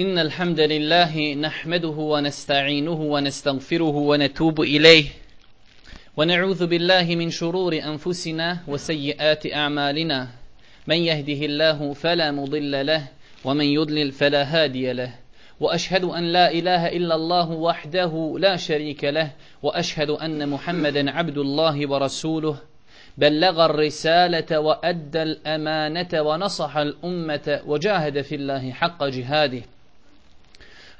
إن الحمد لله نحمده ونستعينه ونستغفره ونتوب إليه. ونعوذ بالله من شرور أنفسنا وسيئات أعمالنا. من يهده الله فلا مضل له ومن يضلل فلا هادي له. وأشهد أن لا إله إلا الله وحده لا شريك له وأشهد أن محمدا عبد الله ورسوله. بلغ الرسالة وأدى الأمانة ونصح الأمة وجاهد في الله حق جهاده.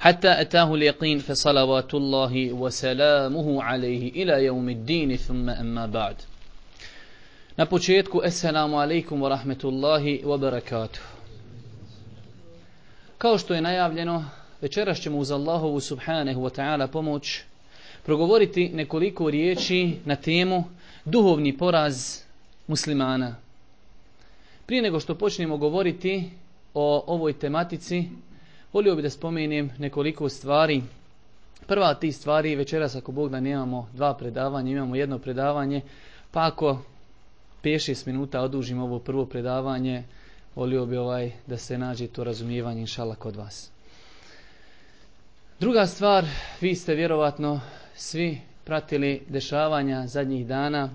حتى أتاه اليقين فصلوات الله وسلامه عليه إلى يوم الدين ثم أما بعد Na početku, assalamu alaikum wa rahmetullahi wa barakatuh. Kao što je najavljeno, večeras ćemo uz Allahovu subhanahu wa ta'ala pomoć progovoriti nekoliko riječi na temu duhovni poraz muslimana. Prije nego što počnemo govoriti o ovoj tematici, volio bih da spomenem nekoliko stvari. Prva od tih stvari, večeras ako Bog da nemamo dva predavanja, imamo jedno predavanje, pa ako 5-6 minuta odužimo ovo prvo predavanje, volio bi ovaj da se nađe to razumijevanje inšala kod vas. Druga stvar, vi ste vjerovatno svi pratili dešavanja zadnjih dana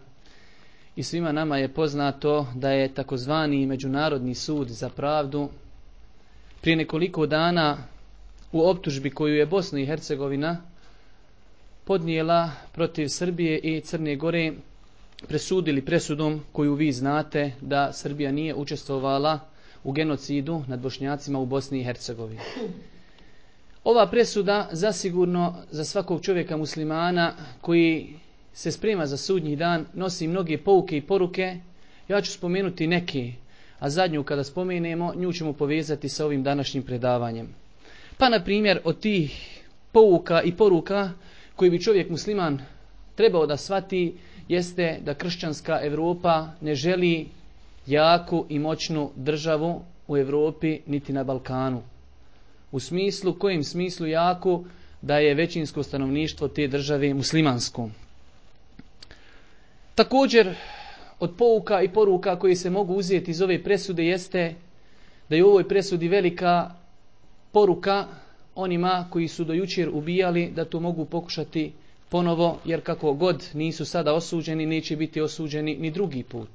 i svima nama je poznato da je takozvani Međunarodni sud za pravdu prije nekoliko dana u optužbi koju je Bosna i Hercegovina podnijela protiv Srbije i Crne Gore presudili presudom koju vi znate da Srbija nije učestvovala u genocidu nad Bošnjacima u Bosni i Hercegovini. Ova presuda zasigurno za svakog čovjeka muslimana koji se sprema za sudnji dan nosi mnoge pouke i poruke. Ja ću spomenuti neke, a zadnju kada spomenemo nju ćemo povezati sa ovim današnjim predavanjem. Pa na primjer od tih pouka i poruka koji bi čovjek musliman trebao da shvati jeste da kršćanska Europa ne želi jaku i moćnu državu u Europi niti na Balkanu. U smislu, kojem smislu jako da je većinsko stanovništvo te države muslimansko. Također, od pouka i poruka koji se mogu uzeti iz ove presude jeste da je u ovoj presudi velika poruka onima koji su do jučer ubijali da to mogu pokušati ponovo, jer kako god nisu sada osuđeni, neće biti osuđeni ni drugi put.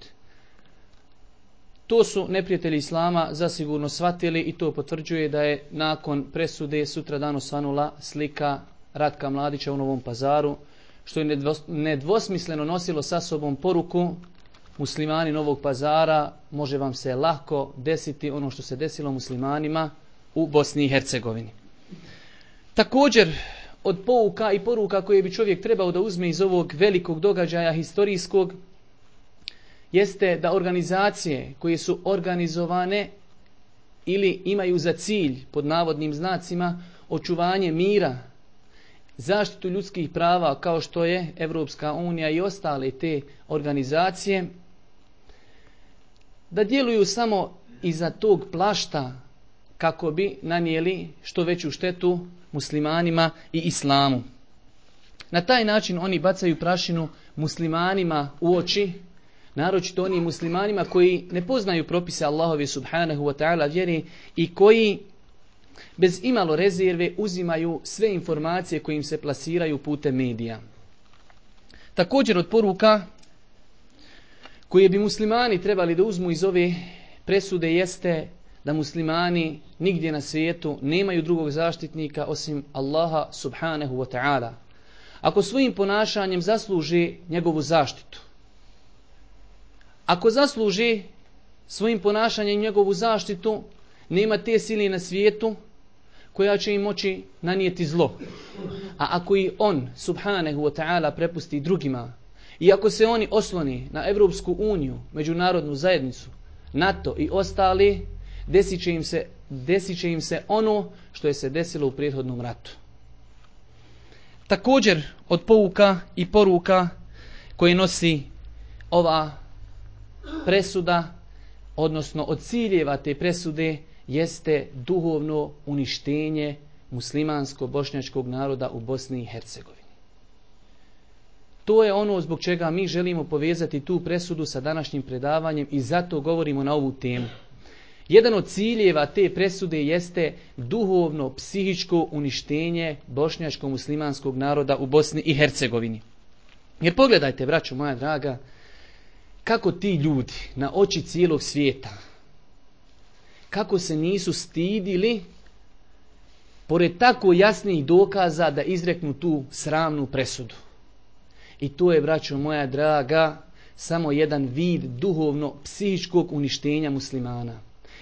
To su neprijatelji Islama zasigurno shvatili i to potvrđuje da je nakon presude sutra dano svanula slika Ratka Mladića u Novom pazaru, što je nedvosmisleno nosilo sa sobom poruku muslimani Novog pazara, može vam se lako desiti ono što se desilo muslimanima u Bosni i Hercegovini. Također, od pouka i poruka koje bi čovjek trebao da uzme iz ovog velikog događaja historijskog, jeste da organizacije koje su organizovane ili imaju za cilj, pod navodnim znacima, očuvanje mira, zaštitu ljudskih prava kao što je Europska unija i ostale te organizacije, da djeluju samo iza tog plašta kako bi nanijeli što veću štetu muslimanima i islamu. Na taj način oni bacaju prašinu muslimanima u oči, naročito onim muslimanima koji ne poznaju propise Allahovi subhanahu wa ta'ala vjeri i koji bez imalo rezerve uzimaju sve informacije koje im se plasiraju putem medija. Također od poruka koje bi muslimani trebali da uzmu iz ove presude jeste da muslimani nigdje na svijetu nemaju drugog zaštitnika osim Allaha subhanahu wa ta'ala. Ako svojim ponašanjem zasluži njegovu zaštitu, ako zasluži svojim ponašanjem njegovu zaštitu, nema te sili na svijetu koja će im moći nanijeti zlo. A ako i on, subhanahu wa ta'ala, prepusti drugima, i ako se oni osloni na Europsku uniju, međunarodnu zajednicu, NATO i ostali, desit će im se, desit će im se ono što je se desilo u prethodnom ratu. Također od pouka i poruka koje nosi ova presuda, odnosno od ciljeva te presude, jeste duhovno uništenje muslimansko-bošnjačkog naroda u Bosni i Hercegovini. To je ono zbog čega mi želimo povezati tu presudu sa današnjim predavanjem i zato govorimo na ovu temu. Jedan od ciljeva te presude jeste duhovno, psihičko uništenje bošnjačko-muslimanskog naroda u Bosni i Hercegovini. Jer pogledajte, braću moja draga, kako ti ljudi na oči cijelog svijeta, kako se nisu stidili, pored tako jasnih dokaza da izreknu tu sramnu presudu. I to je, braćo moja draga, samo jedan vid duhovno-psihičkog uništenja muslimana.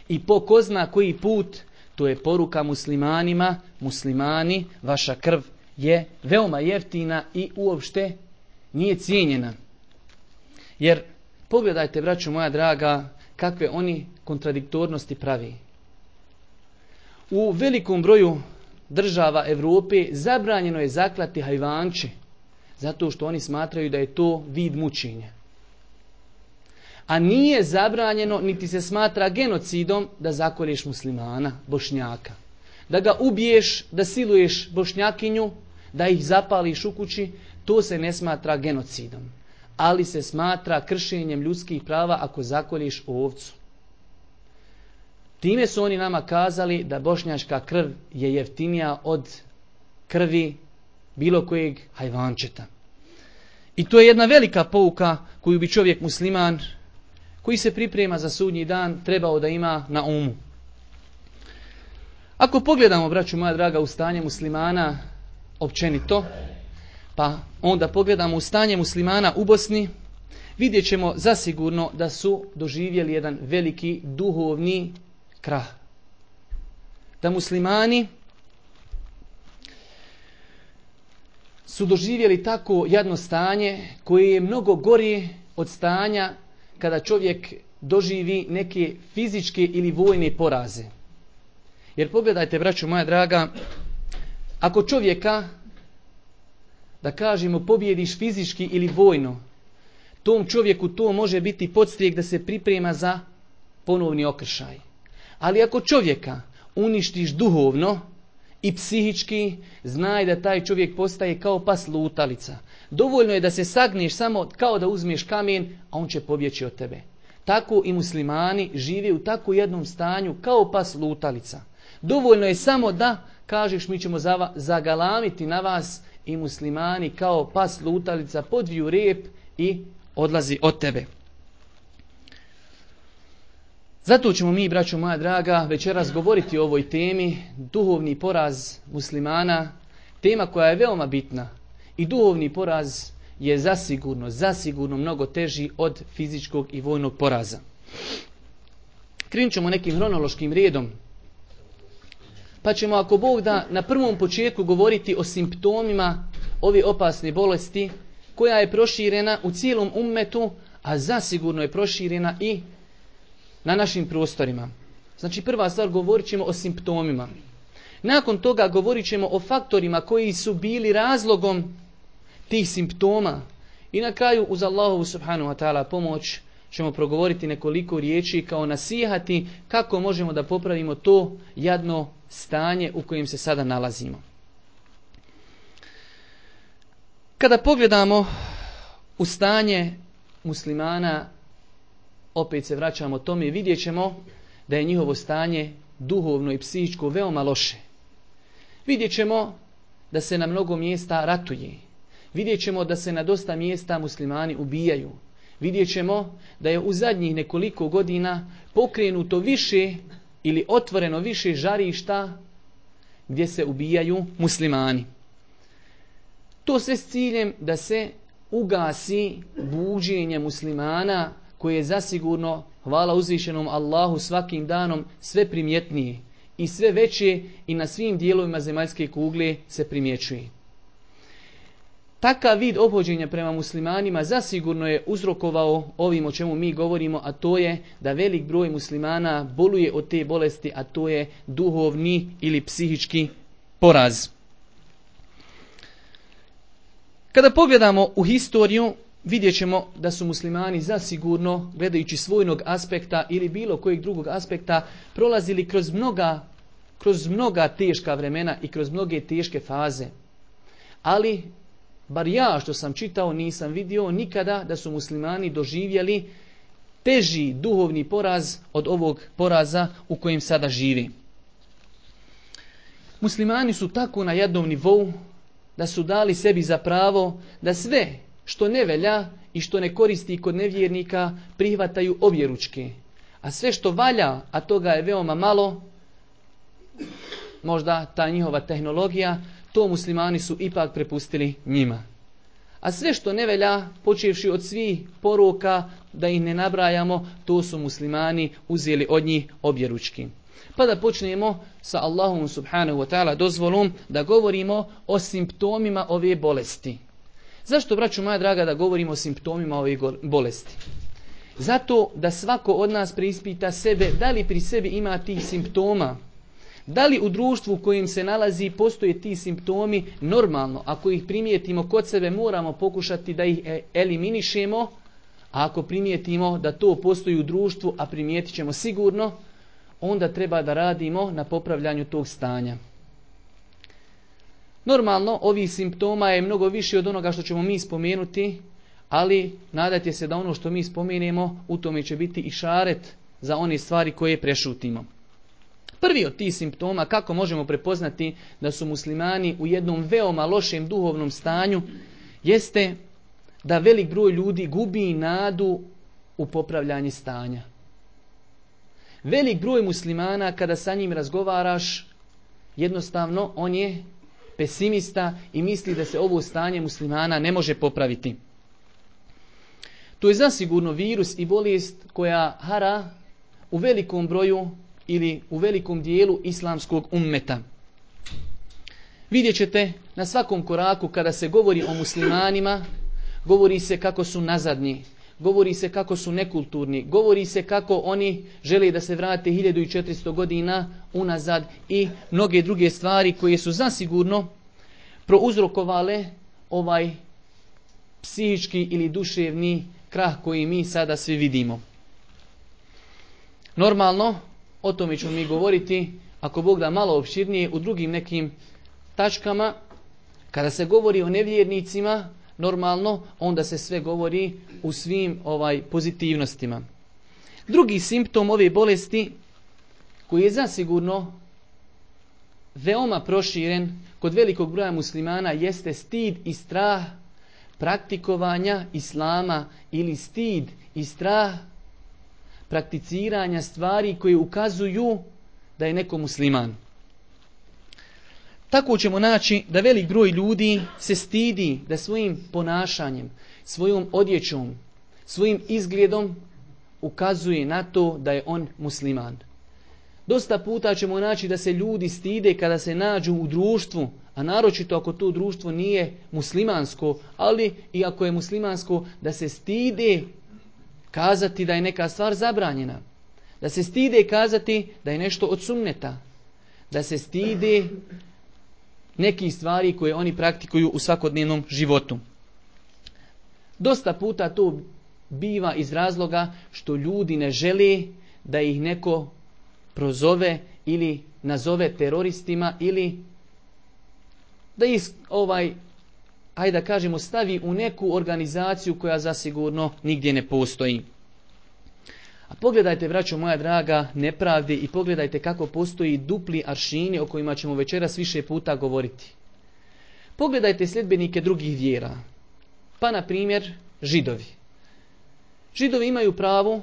I po zna koji put, to je poruka muslimanima, muslimani, vaša krv je veoma jeftina i uopšte nije cijenjena. Jer pogledajte, braću moja draga, kakve oni kontradiktornosti pravi. U velikom broju država Europe zabranjeno je zaklati hajvanče, zato što oni smatraju da je to vid mučenja. A nije zabranjeno, niti se smatra genocidom da zakolješ muslimana, bošnjaka. Da ga ubiješ, da siluješ bošnjakinju, da ih zapališ u kući, to se ne smatra genocidom. Ali se smatra kršenjem ljudskih prava ako zakolješ ovcu. Time su oni nama kazali da bošnjačka krv je jeftinija od krvi bilo kojeg hajvančeta. I to je jedna velika pouka koju bi čovjek musliman koji se priprema za sudnji dan trebao da ima na umu. Ako pogledamo, braću moja draga, u stanje muslimana općenito, pa onda pogledamo u stanje muslimana u Bosni, vidjet ćemo zasigurno da su doživjeli jedan veliki duhovni krah. Da muslimani su doživjeli tako jedno stanje koje je mnogo gori od stanja kada čovjek doživi neke fizičke ili vojne poraze. Jer pogledajte, braću moja draga, ako čovjeka, da kažemo, pobjediš fizički ili vojno, tom čovjeku to može biti podstrijek da se priprema za ponovni okršaj. Ali ako čovjeka uništiš duhovno i psihički, znaj da taj čovjek postaje kao pas lutalica. Dovoljno je da se sagneš samo kao da uzmeš kamen, a on će pobjeći od tebe. Tako i muslimani žive u tako jednom stanju kao pas lutalica. Dovoljno je samo da kažeš mi ćemo zagalamiti na vas i muslimani kao pas lutalica podviju rep i odlazi od tebe. Zato ćemo mi, braćo moja draga, večeras govoriti o ovoj temi, duhovni poraz muslimana, tema koja je veoma bitna. I duhovni poraz je zasigurno, zasigurno mnogo teži od fizičkog i vojnog poraza. Krenut ćemo nekim hronološkim redom. Pa ćemo, ako Bog da, na prvom početku govoriti o simptomima ove opasne bolesti, koja je proširena u cijelom ummetu, a zasigurno je proširena i na našim prostorima. Znači prva stvar govorit ćemo o simptomima. Nakon toga govorit ćemo o faktorima koji su bili razlogom tih simptoma. I na kraju uz Allahovu subhanahu wa ta'ala pomoć ćemo progovoriti nekoliko riječi kao nasihati kako možemo da popravimo to jadno stanje u kojem se sada nalazimo. Kada pogledamo u stanje muslimana opet se vraćamo tome i vidjet ćemo da je njihovo stanje duhovno i psihičko veoma loše. Vidjet ćemo da se na mnogo mjesta ratuje. Vidjet ćemo da se na dosta mjesta muslimani ubijaju. Vidjet ćemo da je u zadnjih nekoliko godina pokrenuto više ili otvoreno više žarišta gdje se ubijaju muslimani. To sve s ciljem da se ugasi buđenje muslimana koje je zasigurno, hvala uzvišenom Allahu svakim danom, sve primjetnije i sve veće i na svim dijelovima zemaljske kugle se primjećuje. Takav vid obhođenja prema muslimanima zasigurno je uzrokovao ovim o čemu mi govorimo, a to je da velik broj muslimana boluje od te bolesti, a to je duhovni ili psihički poraz. Kada pogledamo u historiju, vidjet ćemo da su muslimani zasigurno, gledajući svojnog aspekta ili bilo kojeg drugog aspekta, prolazili kroz mnoga, kroz mnoga teška vremena i kroz mnoge teške faze. Ali, bar ja što sam čitao, nisam vidio nikada da su muslimani doživjeli teži duhovni poraz od ovog poraza u kojem sada živi. Muslimani su tako na jednom nivou da su dali sebi za pravo da sve što ne velja i što ne koristi kod nevjernika prihvataju objeručke. A sve što valja, a toga je veoma malo, možda ta njihova tehnologija, to muslimani su ipak prepustili njima. A sve što ne velja, počevši od svih poruka, da ih ne nabrajamo, to su muslimani uzeli od njih objeručki. Pa da počnemo sa Allahom subhanahu wa ta'ala dozvolom da govorimo o simptomima ove bolesti. Zašto, braću moja draga, da govorimo o simptomima ove bolesti? Zato da svako od nas preispita sebe, da li pri sebi ima tih simptoma, da li u društvu u kojem se nalazi postoje ti simptomi normalno, ako ih primijetimo kod sebe moramo pokušati da ih e, eliminišemo, a ako primijetimo da to postoji u društvu, a primijetit ćemo sigurno, onda treba da radimo na popravljanju tog stanja. Normalno, ovih simptoma je mnogo više od onoga što ćemo mi spomenuti, ali nadajte se da ono što mi spomenemo, u tome će biti i šaret za one stvari koje prešutimo. Prvi od tih simptoma, kako možemo prepoznati da su muslimani u jednom veoma lošem duhovnom stanju, jeste da velik broj ljudi gubi nadu u popravljanje stanja. Velik broj muslimana kada sa njim razgovaraš, jednostavno on je pesimista i misli da se ovo stanje muslimana ne može popraviti. To je zasigurno virus i bolest koja hara u velikom broju ili u velikom dijelu islamskog ummeta. Vidjet ćete na svakom koraku kada se govori o muslimanima, govori se kako su nazadni, govori se kako su nekulturni, govori se kako oni žele da se vrate 1400 godina unazad i mnoge druge stvari koje su zasigurno prouzrokovale ovaj psihički ili duševni krah koji mi sada svi vidimo. Normalno, o tome ćemo mi govoriti, ako Bog da malo opširnije, u drugim nekim tačkama, kada se govori o nevjernicima, normalno, onda se sve govori u svim ovaj pozitivnostima. Drugi simptom ove bolesti, koji je zasigurno veoma proširen kod velikog broja muslimana, jeste stid i strah praktikovanja islama ili stid i strah prakticiranja stvari koje ukazuju da je neko musliman. Tako ćemo naći da velik broj ljudi se stidi da svojim ponašanjem, svojom odjećom, svojim izgledom ukazuje na to da je on musliman. Dosta puta ćemo naći da se ljudi stide kada se nađu u društvu, a naročito ako to društvo nije muslimansko, ali i ako je muslimansko, da se stide kazati da je neka stvar zabranjena. Da se stide kazati da je nešto od sunneta. Da se stide nekih stvari koje oni praktikuju u svakodnevnom životu. Dosta puta to biva iz razloga što ljudi ne žele da ih neko prozove ili nazove teroristima ili da ih ovaj ajde da kažemo stavi u neku organizaciju koja zasigurno nigdje ne postoji. A pogledajte, braćo moja draga, nepravdi i pogledajte kako postoji dupli aršini o kojima ćemo večeras više puta govoriti. Pogledajte sljedbenike drugih vjera. Pa, na primjer, židovi. Židovi imaju pravo,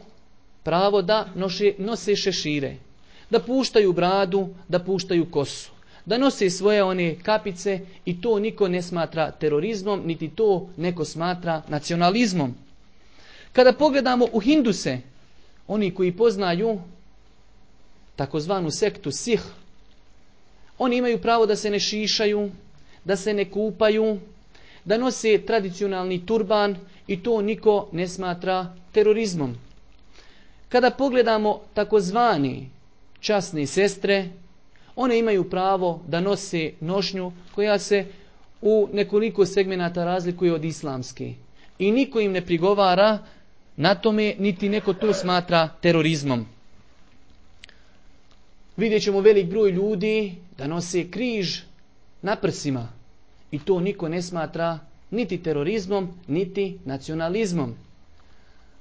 pravo da noše, nose šešire, da puštaju bradu, da puštaju kosu da nose svoje one kapice i to niko ne smatra terorizmom, niti to neko smatra nacionalizmom. Kada pogledamo u Hinduse, oni koji poznaju takozvanu sektu Sih, oni imaju pravo da se ne šišaju, da se ne kupaju, da nose tradicionalni turban i to niko ne smatra terorizmom. Kada pogledamo takozvani časne sestre, one imaju pravo da nose nošnju koja se u nekoliko segmenata razlikuje od islamske. I niko im ne prigovara na tome, niti neko to smatra terorizmom. Vidjet ćemo velik broj ljudi da nose križ na prsima. I to niko ne smatra niti terorizmom, niti nacionalizmom.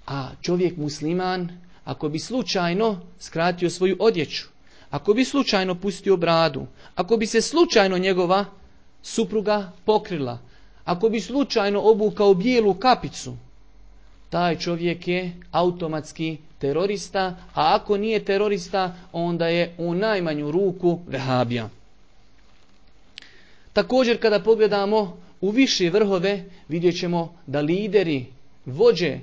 A čovjek musliman, ako bi slučajno skratio svoju odjeću, ako bi slučajno pustio bradu, ako bi se slučajno njegova supruga pokrila, ako bi slučajno obukao bijelu kapicu, taj čovjek je automatski terorista, a ako nije terorista, onda je u najmanju ruku vehabija. Također kada pogledamo u više vrhove, vidjet ćemo da lideri, vođe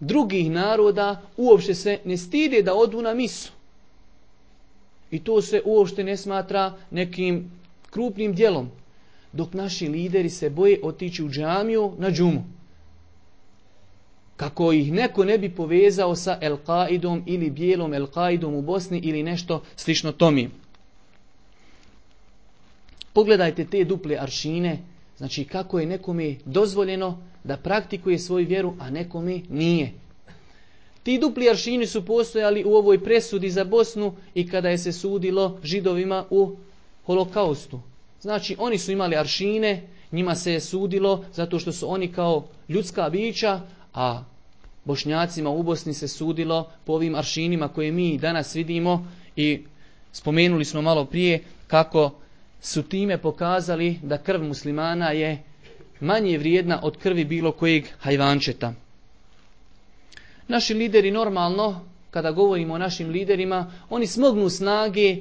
drugih naroda uopšte se ne stide da odu na misu. I to se uopšte ne smatra nekim krupnim djelom. Dok naši lideri se boje otići u džamiju na džumu. Kako ih neko ne bi povezao sa El Qaidom ili bijelom El Qaidom u Bosni ili nešto slično tomi. Pogledajte te duple aršine, znači kako je nekome dozvoljeno da praktikuje svoju vjeru, a nekome nije. Ti dupli aršini su postojali u ovoj presudi za Bosnu i kada je se sudilo židovima u holokaustu. Znači oni su imali aršine, njima se je sudilo zato što su oni kao ljudska bića, a bošnjacima u Bosni se sudilo po ovim aršinima koje mi danas vidimo i spomenuli smo malo prije kako su time pokazali da krv muslimana je manje vrijedna od krvi bilo kojeg hajvančeta. Naši lideri normalno, kada govorimo o našim liderima, oni smognu snage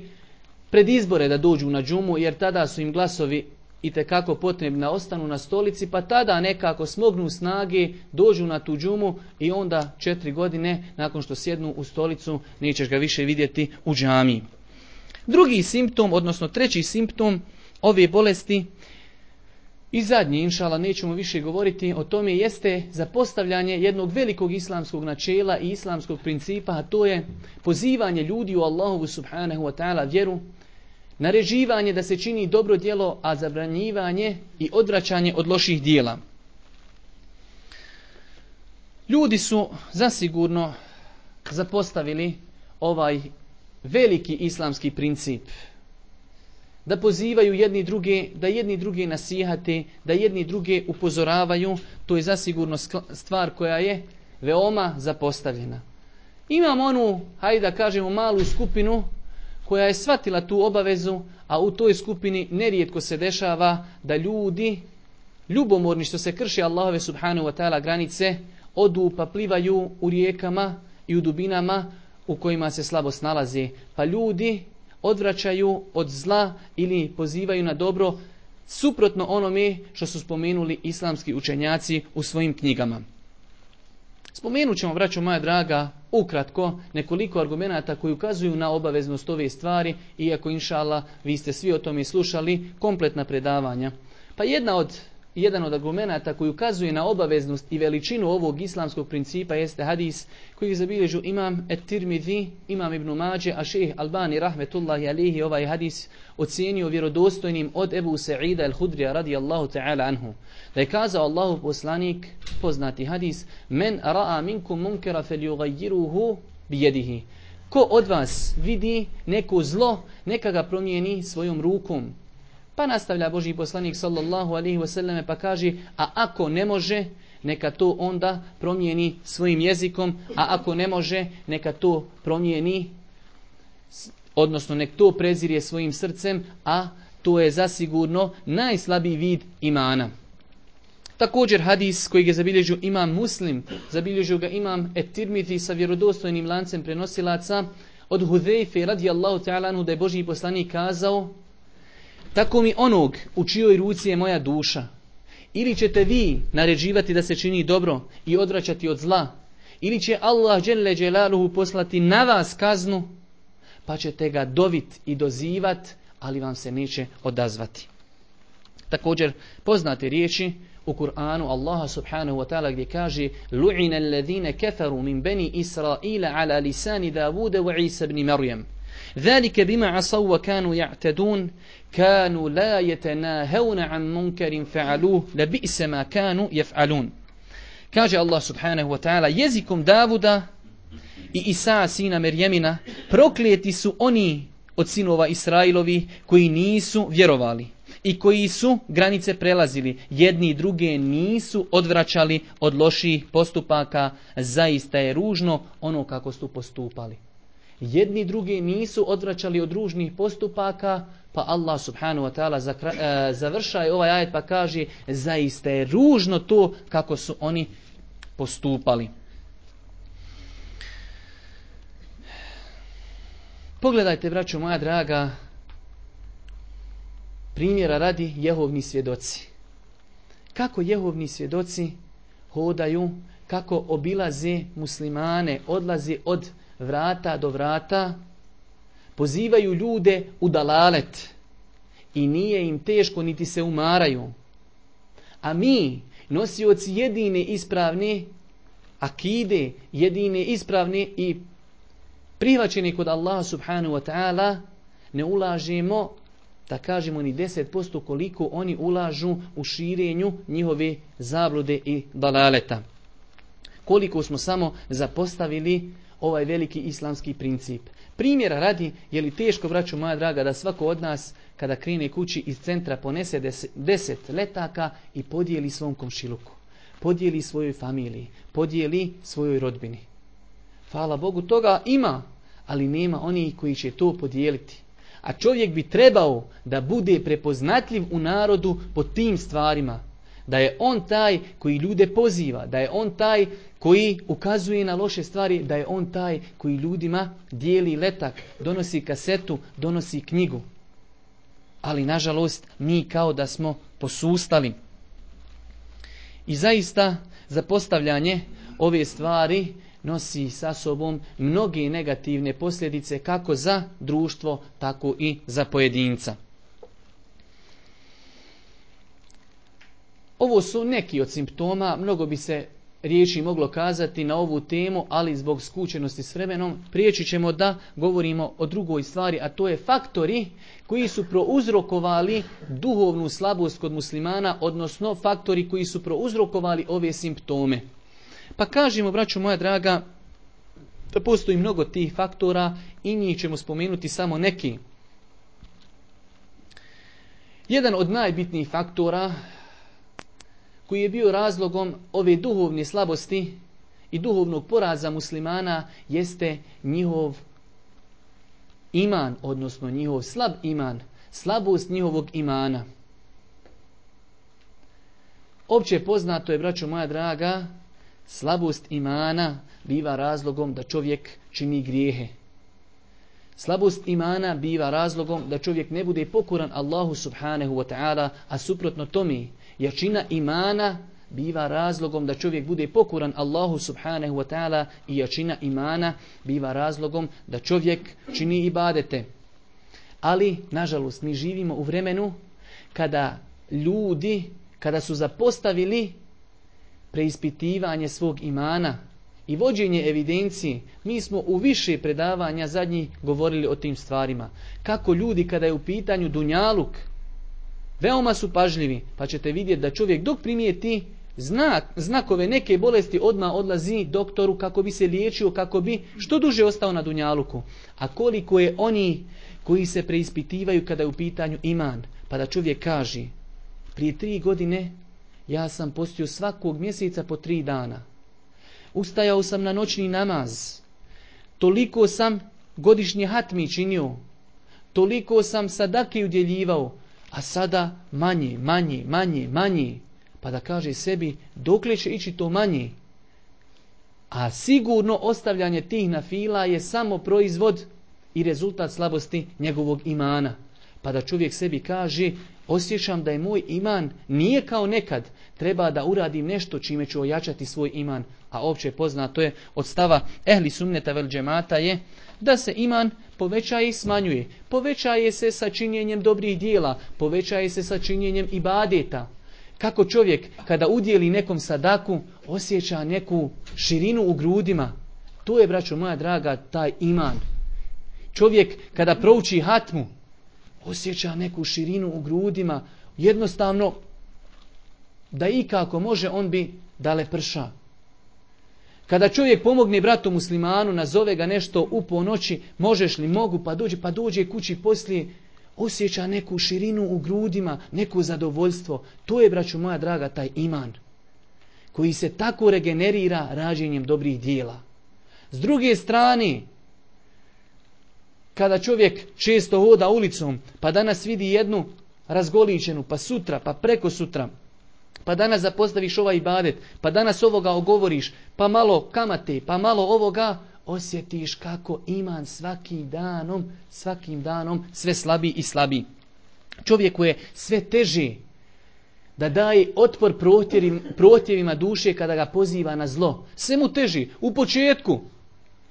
pred izbore da dođu na džumu, jer tada su im glasovi i kako potrebni da ostanu na stolici, pa tada nekako smognu snage, dođu na tu džumu i onda četiri godine, nakon što sjednu u stolicu, nećeš ga više vidjeti u džami. Drugi simptom, odnosno treći simptom ove bolesti i zadnji, inšala, nećemo više govoriti o tome, jeste zapostavljanje jednog velikog islamskog načela i islamskog principa, a to je pozivanje ljudi u Allahovu subhanahu wa ta'ala vjeru, naređivanje da se čini dobro djelo, a zabranjivanje i odvraćanje od loših dijela. Ljudi su zasigurno zapostavili ovaj veliki islamski princip da pozivaju jedni druge, da jedni druge nasihate, da jedni druge upozoravaju, to je zasigurno stvar koja je veoma zapostavljena. Imam onu, hajde da kažemo, malu skupinu koja je shvatila tu obavezu, a u toj skupini nerijetko se dešava da ljudi, ljubomorni što se krši Allahove subhanahu wa ta'ala granice, odu pa plivaju u rijekama i u dubinama u kojima se slabo snalaze. Pa ljudi odvraćaju od zla ili pozivaju na dobro suprotno onome što su spomenuli islamski učenjaci u svojim knjigama. Spomenut ćemo, braćo moja draga, ukratko nekoliko argumenata koji ukazuju na obaveznost ove stvari, iako inšala vi ste svi o tome slušali, kompletna predavanja. Pa jedna od jedan od argumenata koji ukazuje na obaveznost i veličinu ovog islamskog principa jeste hadis koji zabilježu imam et-Tirmidhi, imam Ibn Mađe, a šeheh Albani rahmetullahi alihi ovaj hadis ocijenio vjerodostojnim od Ebu Sa'ida al-Hudrija radijallahu ta'ala anhu. Da je kazao Allahu poslanik, poznati hadis, men ra'a minkum munkera fel yugayiruhu bijedihi. Ko od vas vidi neko zlo, neka ga promijeni svojom rukom. Pa nastavlja Boži poslanik sallallahu alaihi wasallam pa kaže, a ako ne može, neka to onda promijeni svojim jezikom, a ako ne može, neka to promijeni, odnosno nek to prezirje svojim srcem, a to je zasigurno najslabiji vid imana. Također hadis koji je zabilježio imam muslim, zabilježio ga imam etirmiti sa vjerodostojnim lancem prenosilaca, od Hudejfe radijallahu ta'ala da je Boži poslanik kazao, tako mi onog u čijoj ruci je moja duša. Ili ćete vi naređivati da se čini dobro i odvraćati od zla. Ili će Allah dželle dželaluhu poslati na vas kaznu pa ćete ga dovit i dozivat, ali vam se neće odazvati. Također poznate riječi u Kur'anu Allaha subhanahu wa ta'ala gdje kaže Lu'ina alladhina kafaru min bani Israila ala lisani Davuda wa Isa ibn Maryam. ذلك بما عصوا وكانوا يعتدون كانوا لا يتناهون عن منكر فعلوه لبئس ما كانوا يفعلون Kaže Allah subhanahu wa ta'ala jezikom Davuda i Isa sina Merjemina proklijeti su oni od sinova Israilovi koji nisu vjerovali i koji su granice prelazili. Jedni i druge nisu odvraćali od loših postupaka. Zaista je ružno ono kako su postupali. Jedni drugi nisu odvraćali od ružnih postupaka, pa Allah subhanahu wa ta'ala e, završaje ovaj ajet pa kaže zaista je ružno to kako su oni postupali. Pogledajte, braćo moja draga, primjera radi jehovni svjedoci. Kako jehovni svjedoci hodaju, kako obilaze muslimane, odlaze od vrata do vrata, pozivaju ljude u dalalet i nije im teško niti se umaraju. A mi, nosioci jedine ispravne akide, jedine ispravne i prihvaćeni kod Allaha subhanahu wa ta'ala, ne ulažemo, da kažemo ni 10% koliko oni ulažu u širenju njihove zablude i dalaleta. Koliko smo samo zapostavili ovaj veliki islamski princip. Primjera radi, je li teško, vraću moja draga, da svako od nas kada krene kući iz centra ponese deset, letaka i podijeli svom komšiluku, podijeli svojoj familiji, podijeli svojoj rodbini. Hvala Bogu, toga ima, ali nema onih koji će to podijeliti. A čovjek bi trebao da bude prepoznatljiv u narodu po tim stvarima. Da je on taj koji ljude poziva, da je on taj koji ukazuje na loše stvari, da je on taj koji ljudima dijeli letak, donosi kasetu, donosi knjigu. Ali nažalost mi kao da smo posustali. I zaista za postavljanje ove stvari nosi sa sobom mnoge negativne posljedice kako za društvo, tako i za pojedinca. Ovo su neki od simptoma, mnogo bi se riječi moglo kazati na ovu temu, ali zbog skučenosti s vremenom prijeći ćemo da govorimo o drugoj stvari, a to je faktori koji su prouzrokovali duhovnu slabost kod muslimana, odnosno faktori koji su prouzrokovali ove simptome. Pa kažemo, braću moja draga, da postoji mnogo tih faktora i njih ćemo spomenuti samo neki. Jedan od najbitnijih faktora koji je bio razlogom ove duhovne slabosti i duhovnog poraza muslimana jeste njihov iman, odnosno njihov slab iman, slabost njihovog imana. Opće poznato je, braćo moja draga, slabost imana biva razlogom da čovjek čini grijehe. Slabost imana biva razlogom da čovjek ne bude pokoran Allahu subhanahu wa ta'ala, a suprotno tome Jačina imana biva razlogom da čovjek bude pokuran Allahu subhanahu wa ta'ala i jačina imana biva razlogom da čovjek čini ibadete. Ali, nažalost, mi živimo u vremenu kada ljudi, kada su zapostavili preispitivanje svog imana i vođenje evidencije, mi smo u više predavanja zadnjih govorili o tim stvarima. Kako ljudi kada je u pitanju dunjaluk, Veoma su pažljivi, pa ćete vidjeti da čovjek dok primijeti znak, znakove neke bolesti odmah odlazi doktoru kako bi se liječio, kako bi što duže ostao na dunjaluku. A koliko je oni koji se preispitivaju kada je u pitanju iman, pa da čovjek kaže, prije tri godine ja sam postio svakog mjeseca po tri dana. Ustajao sam na noćni namaz. Toliko sam godišnje hatmi činio. Toliko sam sadake udjeljivao a sada manje, manje, manje, manje. Pa da kaže sebi dokle će ići to manje. A sigurno ostavljanje tih na fila je samo proizvod i rezultat slabosti njegovog imana. Pa da čovjek sebi kaže osjećam da je moj iman nije kao nekad. Treba da uradim nešto čime ću ojačati svoj iman. A opće poznato je od stava ehli sunneta vel džemata je da se iman povećaje i smanjuje. Povećaje se sa činjenjem dobrih dijela, povećaje se sa činjenjem ibadeta. Kako čovjek kada udjeli nekom sadaku osjeća neku širinu u grudima. To je, braćo moja draga, taj iman. Čovjek kada prouči hatmu osjeća neku širinu u grudima. Jednostavno da ikako može on bi dale prša. Kada čovjek pomogne bratu muslimanu, nazove ga nešto u ponoći, možeš li, mogu, pa dođe, pa dođe kući poslije, osjeća neku širinu u grudima, neko zadovoljstvo. To je, braću moja draga, taj iman koji se tako regenerira rađenjem dobrih dijela. S druge strane, kada čovjek često hoda ulicom, pa danas vidi jednu razgoličenu, pa sutra, pa preko sutra, pa danas zapostaviš ovaj ibadet, pa danas ovoga ogovoriš, pa malo kamate, pa malo ovoga, osjetiš kako iman svakim danom, svakim danom sve slabi i slabi. Čovjeku je sve teže da daje otpor protjevima duše kada ga poziva na zlo. Sve mu teži. U početku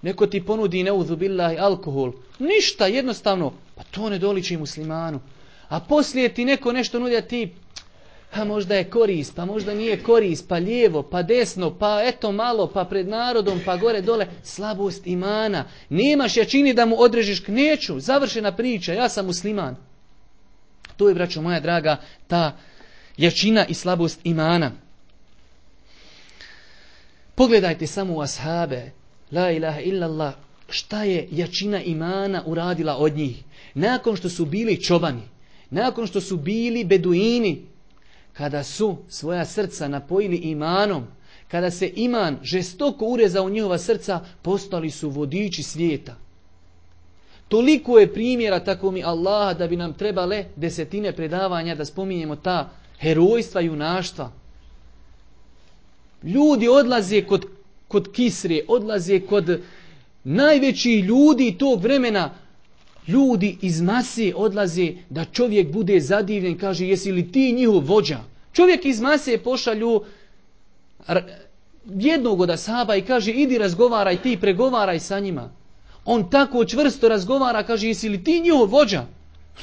neko ti ponudi neudhu alkohol. Ništa, jednostavno. Pa to ne doliči muslimanu. A poslije ti neko nešto nudi, ti pa možda je korist, pa možda nije korist, pa lijevo, pa desno, pa eto malo, pa pred narodom, pa gore dole. Slabost imana. Nemaš jačini da mu odrežiš, neću, završena priča, ja sam musliman. To je, braćo moja draga, ta jačina i slabost imana. Pogledajte samo u ashabe, la ilaha illallah, šta je jačina imana uradila od njih. Nakon što su bili čobani, nakon što su bili beduini, kada su svoja srca napojili imanom, kada se iman žestoko urezao u njihova srca, postali su vodiči svijeta. Toliko je primjera, tako mi Allaha, da bi nam trebale desetine predavanja da spominjemo ta herojstva i junaštva. Ljudi odlaze kod, kod Kisre, odlaze kod najvećih ljudi tog vremena, Ljudi iz mase odlaze da čovjek bude zadivljen, kaže jesi li ti njihov vođa? Čovjek iz mase pošalju jednog od asaba i kaže idi razgovaraj ti, pregovaraj sa njima. On tako čvrsto razgovara, kaže jesi li ti njihov vođa?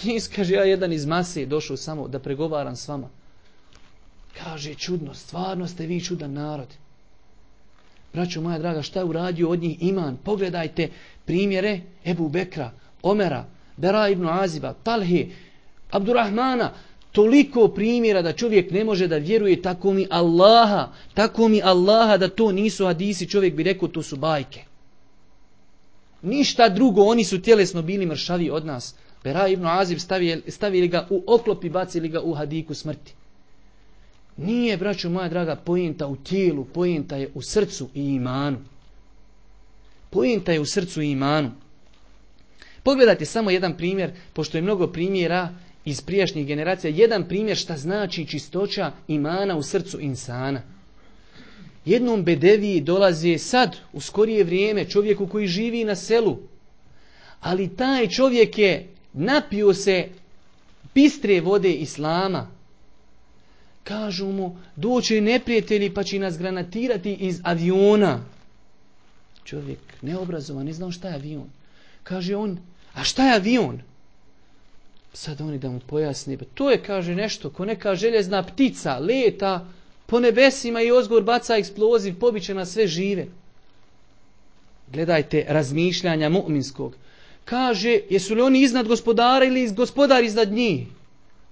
Nis, kaže ja jedan iz mase došao samo da pregovaram s vama. Kaže čudno, stvarno ste vi čudan narod. Braćo moja draga, šta je uradio od njih iman? Pogledajte primjere Ebu Bekra, Omera, Bera ibn Aziba, Talhe, Abdurrahmana, toliko primjera da čovjek ne može da vjeruje tako mi Allaha, tako mi Allaha da to nisu hadisi, čovjek bi rekao to su bajke. Ništa drugo, oni su tjelesno bili mršavi od nas. Bera ibn Azib stavili, stavili ga u oklop i bacili ga u hadiku smrti. Nije, braćo moja draga, pojenta u tijelu, pojenta je u srcu i imanu. Pojenta je u srcu i imanu. Pogledajte samo jedan primjer, pošto je mnogo primjera iz prijašnjih generacija, jedan primjer šta znači čistoća imana u srcu insana. Jednom bedeviji dolazi sad, u skorije vrijeme, čovjeku koji živi na selu, ali taj čovjek je napio se pistre vode islama. Kažu mu, doće neprijatelji pa će nas granatirati iz aviona. Čovjek neobrazovan, ne znao šta je avion. Kaže on, a šta je avion? Sad oni da mu pojasni, to je, kaže, nešto, ko neka željezna ptica, leta po nebesima i ozgor baca eksploziv, pobiće na sve žive. Gledajte razmišljanja mu'minskog. Kaže, jesu li oni iznad gospodara ili gospodar iznad njih?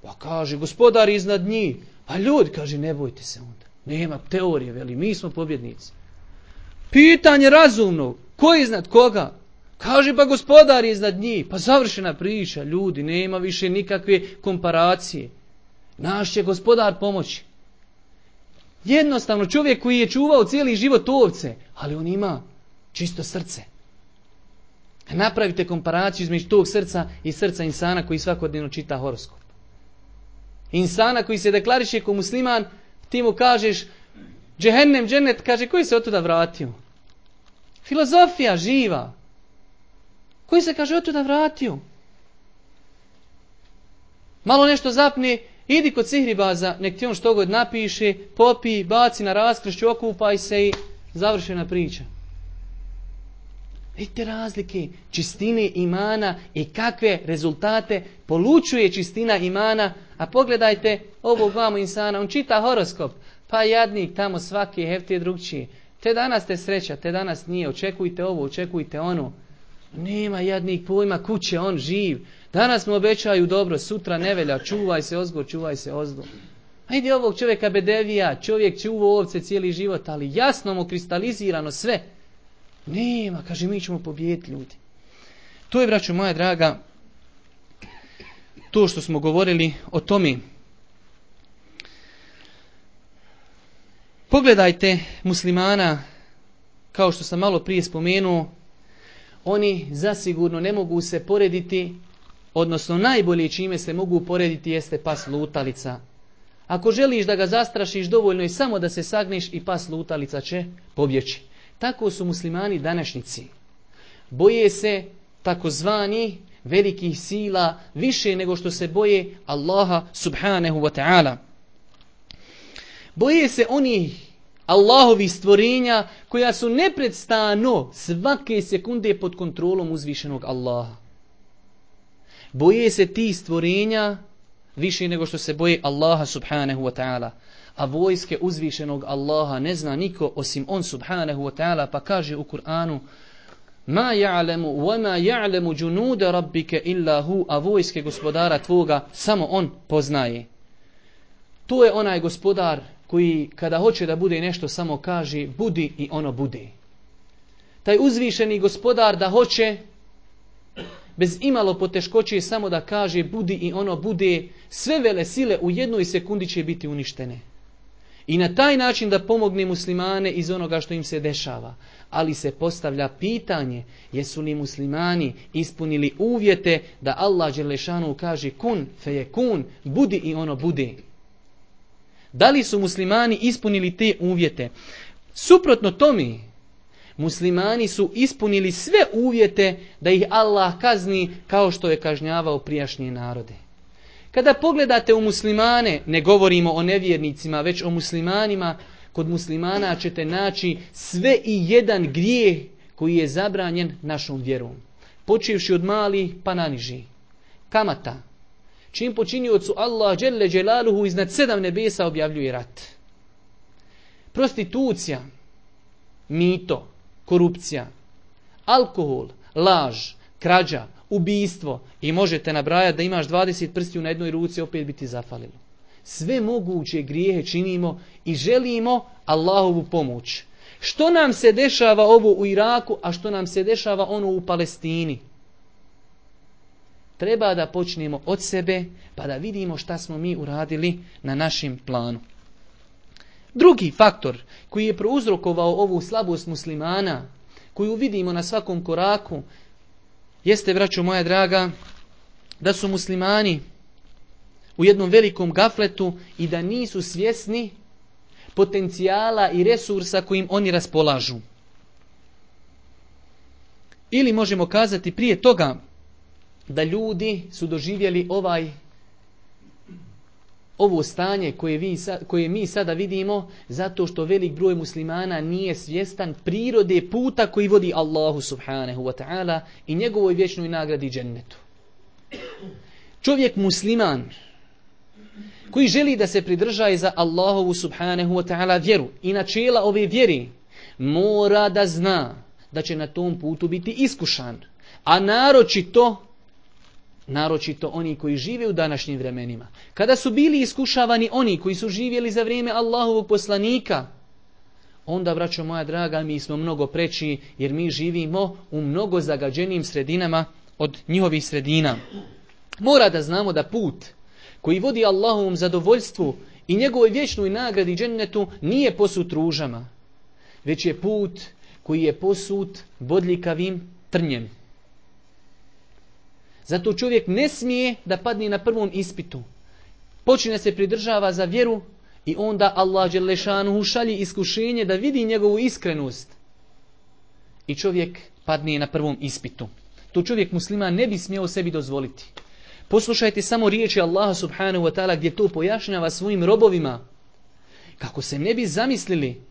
Pa kaže, gospodar iznad njih. A ljudi, kaže, ne bojte se onda. Nema teorije, veli, mi smo pobjednici. Pitanje razumnog. Ko je iznad koga? Kaže pa gospodar je iznad njih. Pa završena priča, ljudi, nema više nikakve komparacije. Naš će gospodar pomoći. Jednostavno čovjek koji je čuvao cijeli život ovce, ali on ima čisto srce. Napravite komparaciju između tog srca i srca insana koji svakodnevno čita horoskop. Insana koji se deklariše kao musliman, ti mu kažeš džehennem, džennet, kaže koji se od tuda vratio? Filozofija živa. Koji se kaže od vratio? Malo nešto zapne, idi kod sihribaza, nek ti on što god napiše, popi, baci na raskršću, okupaj se i završena priča. Vidite razlike čistine imana i kakve rezultate polučuje čistina imana. A pogledajte ovog vamo insana, on čita horoskop. Pa jadnik tamo svaki heftije drugčije. Te danas te sreća, te danas nije. Očekujte ovo, očekujte ono. Nema jadnik pojma kuće, on živ. Danas mu obećaju dobro, sutra nevelja, čuvaj se ozgo, čuvaj se ozgo. Ajde ovog čovjeka bedevija, čovjek čuva ovce cijeli život, ali jasno mu kristalizirano sve. Nema, kaže mi ćemo pobijediti ljudi. To je, braću moja draga, to što smo govorili o tome. Pogledajte muslimana, kao što sam malo prije spomenuo, oni zasigurno ne mogu se porediti, odnosno najbolje čime se mogu porediti jeste pas lutalica. Ako želiš da ga zastrašiš, dovoljno je samo da se sagneš i pas lutalica će pobjeći. Tako su muslimani današnjici. Boje se takozvani velikih sila više nego što se boje Allaha subhanahu wa ta'ala. Boje se oni Allahovi stvorenja koja su nepredstano svake sekunde pod kontrolom uzvišenog Allaha. Boje se ti stvorenja više nego što se boje Allaha subhanahu wa ta'ala. A vojske uzvišenog Allaha ne zna niko osim on subhanahu wa ta'ala pa kaže u Kur'anu Ma ja'lemu wa ma ja'lemu junuda rabbike illa hu a vojske gospodara tvoga samo on poznaje. To je onaj gospodar koji kada hoće da bude nešto samo kaže budi i ono bude. Taj uzvišeni gospodar da hoće bez imalo poteškoće samo da kaže budi i ono bude, sve vele sile u jednoj sekundi će biti uništene. I na taj način da pomogne muslimane iz onoga što im se dešava. Ali se postavlja pitanje, jesu li muslimani ispunili uvjete da Allah Đelešanu kaže kun fe kun, budi i ono bude. Da li su muslimani ispunili te uvjete? Suprotno tome, muslimani su ispunili sve uvjete da ih Allah kazni kao što je kažnjavao prijašnje narode. Kada pogledate u muslimane, ne govorimo o nevjernicima, već o muslimanima, kod muslimana ćete naći sve i jedan grijeh koji je zabranjen našom vjerom. Počivši od mali pa naniži. Kamata. Čim počiniocu Allah dželle dželaluhu iznad sedam nebesa objavljuje rat. Prostitucija. Mito korupcija, alkohol, laž, krađa, ubijstvo i možete nabrajati da imaš 20 prstiju na jednoj ruci opet biti zafalilo. Sve moguće grijehe činimo i želimo Allahovu pomoć. Što nam se dešava ovo u Iraku, a što nam se dešava ono u Palestini? Treba da počnemo od sebe pa da vidimo šta smo mi uradili na našem planu. Drugi faktor koji je prouzrokovao ovu slabost muslimana, koju vidimo na svakom koraku, jeste, braćo moja draga, da su muslimani u jednom velikom gafletu i da nisu svjesni potencijala i resursa kojim oni raspolažu. Ili možemo kazati prije toga da ljudi su doživjeli ovaj ovo stanje koje, vi, koje mi sada vidimo zato što velik broj muslimana nije svjestan prirode puta koji vodi Allahu subhanahu wa ta'ala i njegovoj vječnoj nagradi džennetu. Čovjek musliman koji želi da se pridržaje za Allahovu subhanahu wa ta'ala vjeru i načela ove vjeri mora da zna da će na tom putu biti iskušan. A naročito naročito oni koji žive u današnjim vremenima. Kada su bili iskušavani oni koji su živjeli za vrijeme Allahovog poslanika, onda, braćo moja draga, mi smo mnogo preći jer mi živimo u mnogo zagađenim sredinama od njihovih sredina. Mora da znamo da put koji vodi Allahovom zadovoljstvu i njegovoj vječnoj nagradi džennetu nije posut ružama, već je put koji je posut bodljikavim trnjem. Zato čovjek ne smije da padne na prvom ispitu. Počine se pridržava za vjeru i onda Allah Đelešanu šalji iskušenje da vidi njegovu iskrenost. I čovjek padne na prvom ispitu. To čovjek muslima ne bi smio sebi dozvoliti. Poslušajte samo riječi Allaha subhanahu wa ta'ala gdje to pojašnjava svojim robovima. Kako se ne bi zamislili,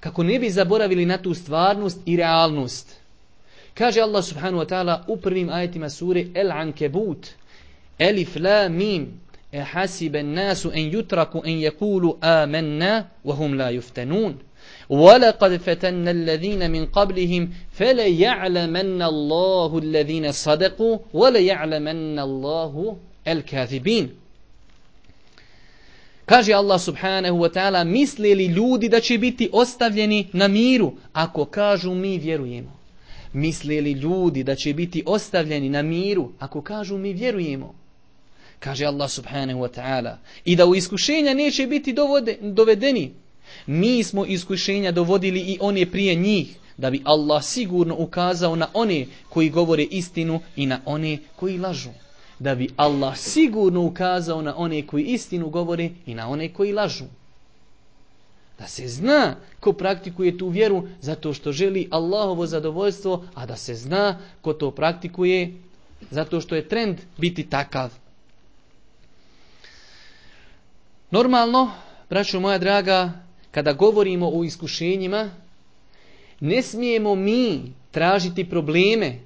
kako ne bi zaboravili na tu stvarnost i realnost. Kaže Allah subhanahu wa ta'ala u prvim ajetima sure El Ankebut. Elif la mim. E hasiben nasu en yutraku en yekulu amanna hum la yuftanun. ولقد فتنا الذين من قبلهم فليعلمن الله الذين صدقوا وليعلمن الله الكاذبين Kaže Allah subhanahu wa ta'ala, misle li ljudi da će biti ostavljeni na miru ako kažu mi vjerujemo? Misle li ljudi da će biti ostavljeni na miru ako kažu mi vjerujemo? kaže Allah subhanahu wa ta'ala. I da u iskušenja neće biti dovode, dovedeni. Mi smo iskušenja dovodili i one prije njih, da bi Allah sigurno ukazao na one koji govore istinu i na one koji lažu. Da bi Allah sigurno ukazao na one koji istinu govore i na one koji lažu. Da se zna ko praktikuje tu vjeru zato što želi Allahovo zadovoljstvo, a da se zna ko to praktikuje zato što je trend biti takav. Normalno, braćo moja draga, kada govorimo o iskušenjima, ne smijemo mi tražiti probleme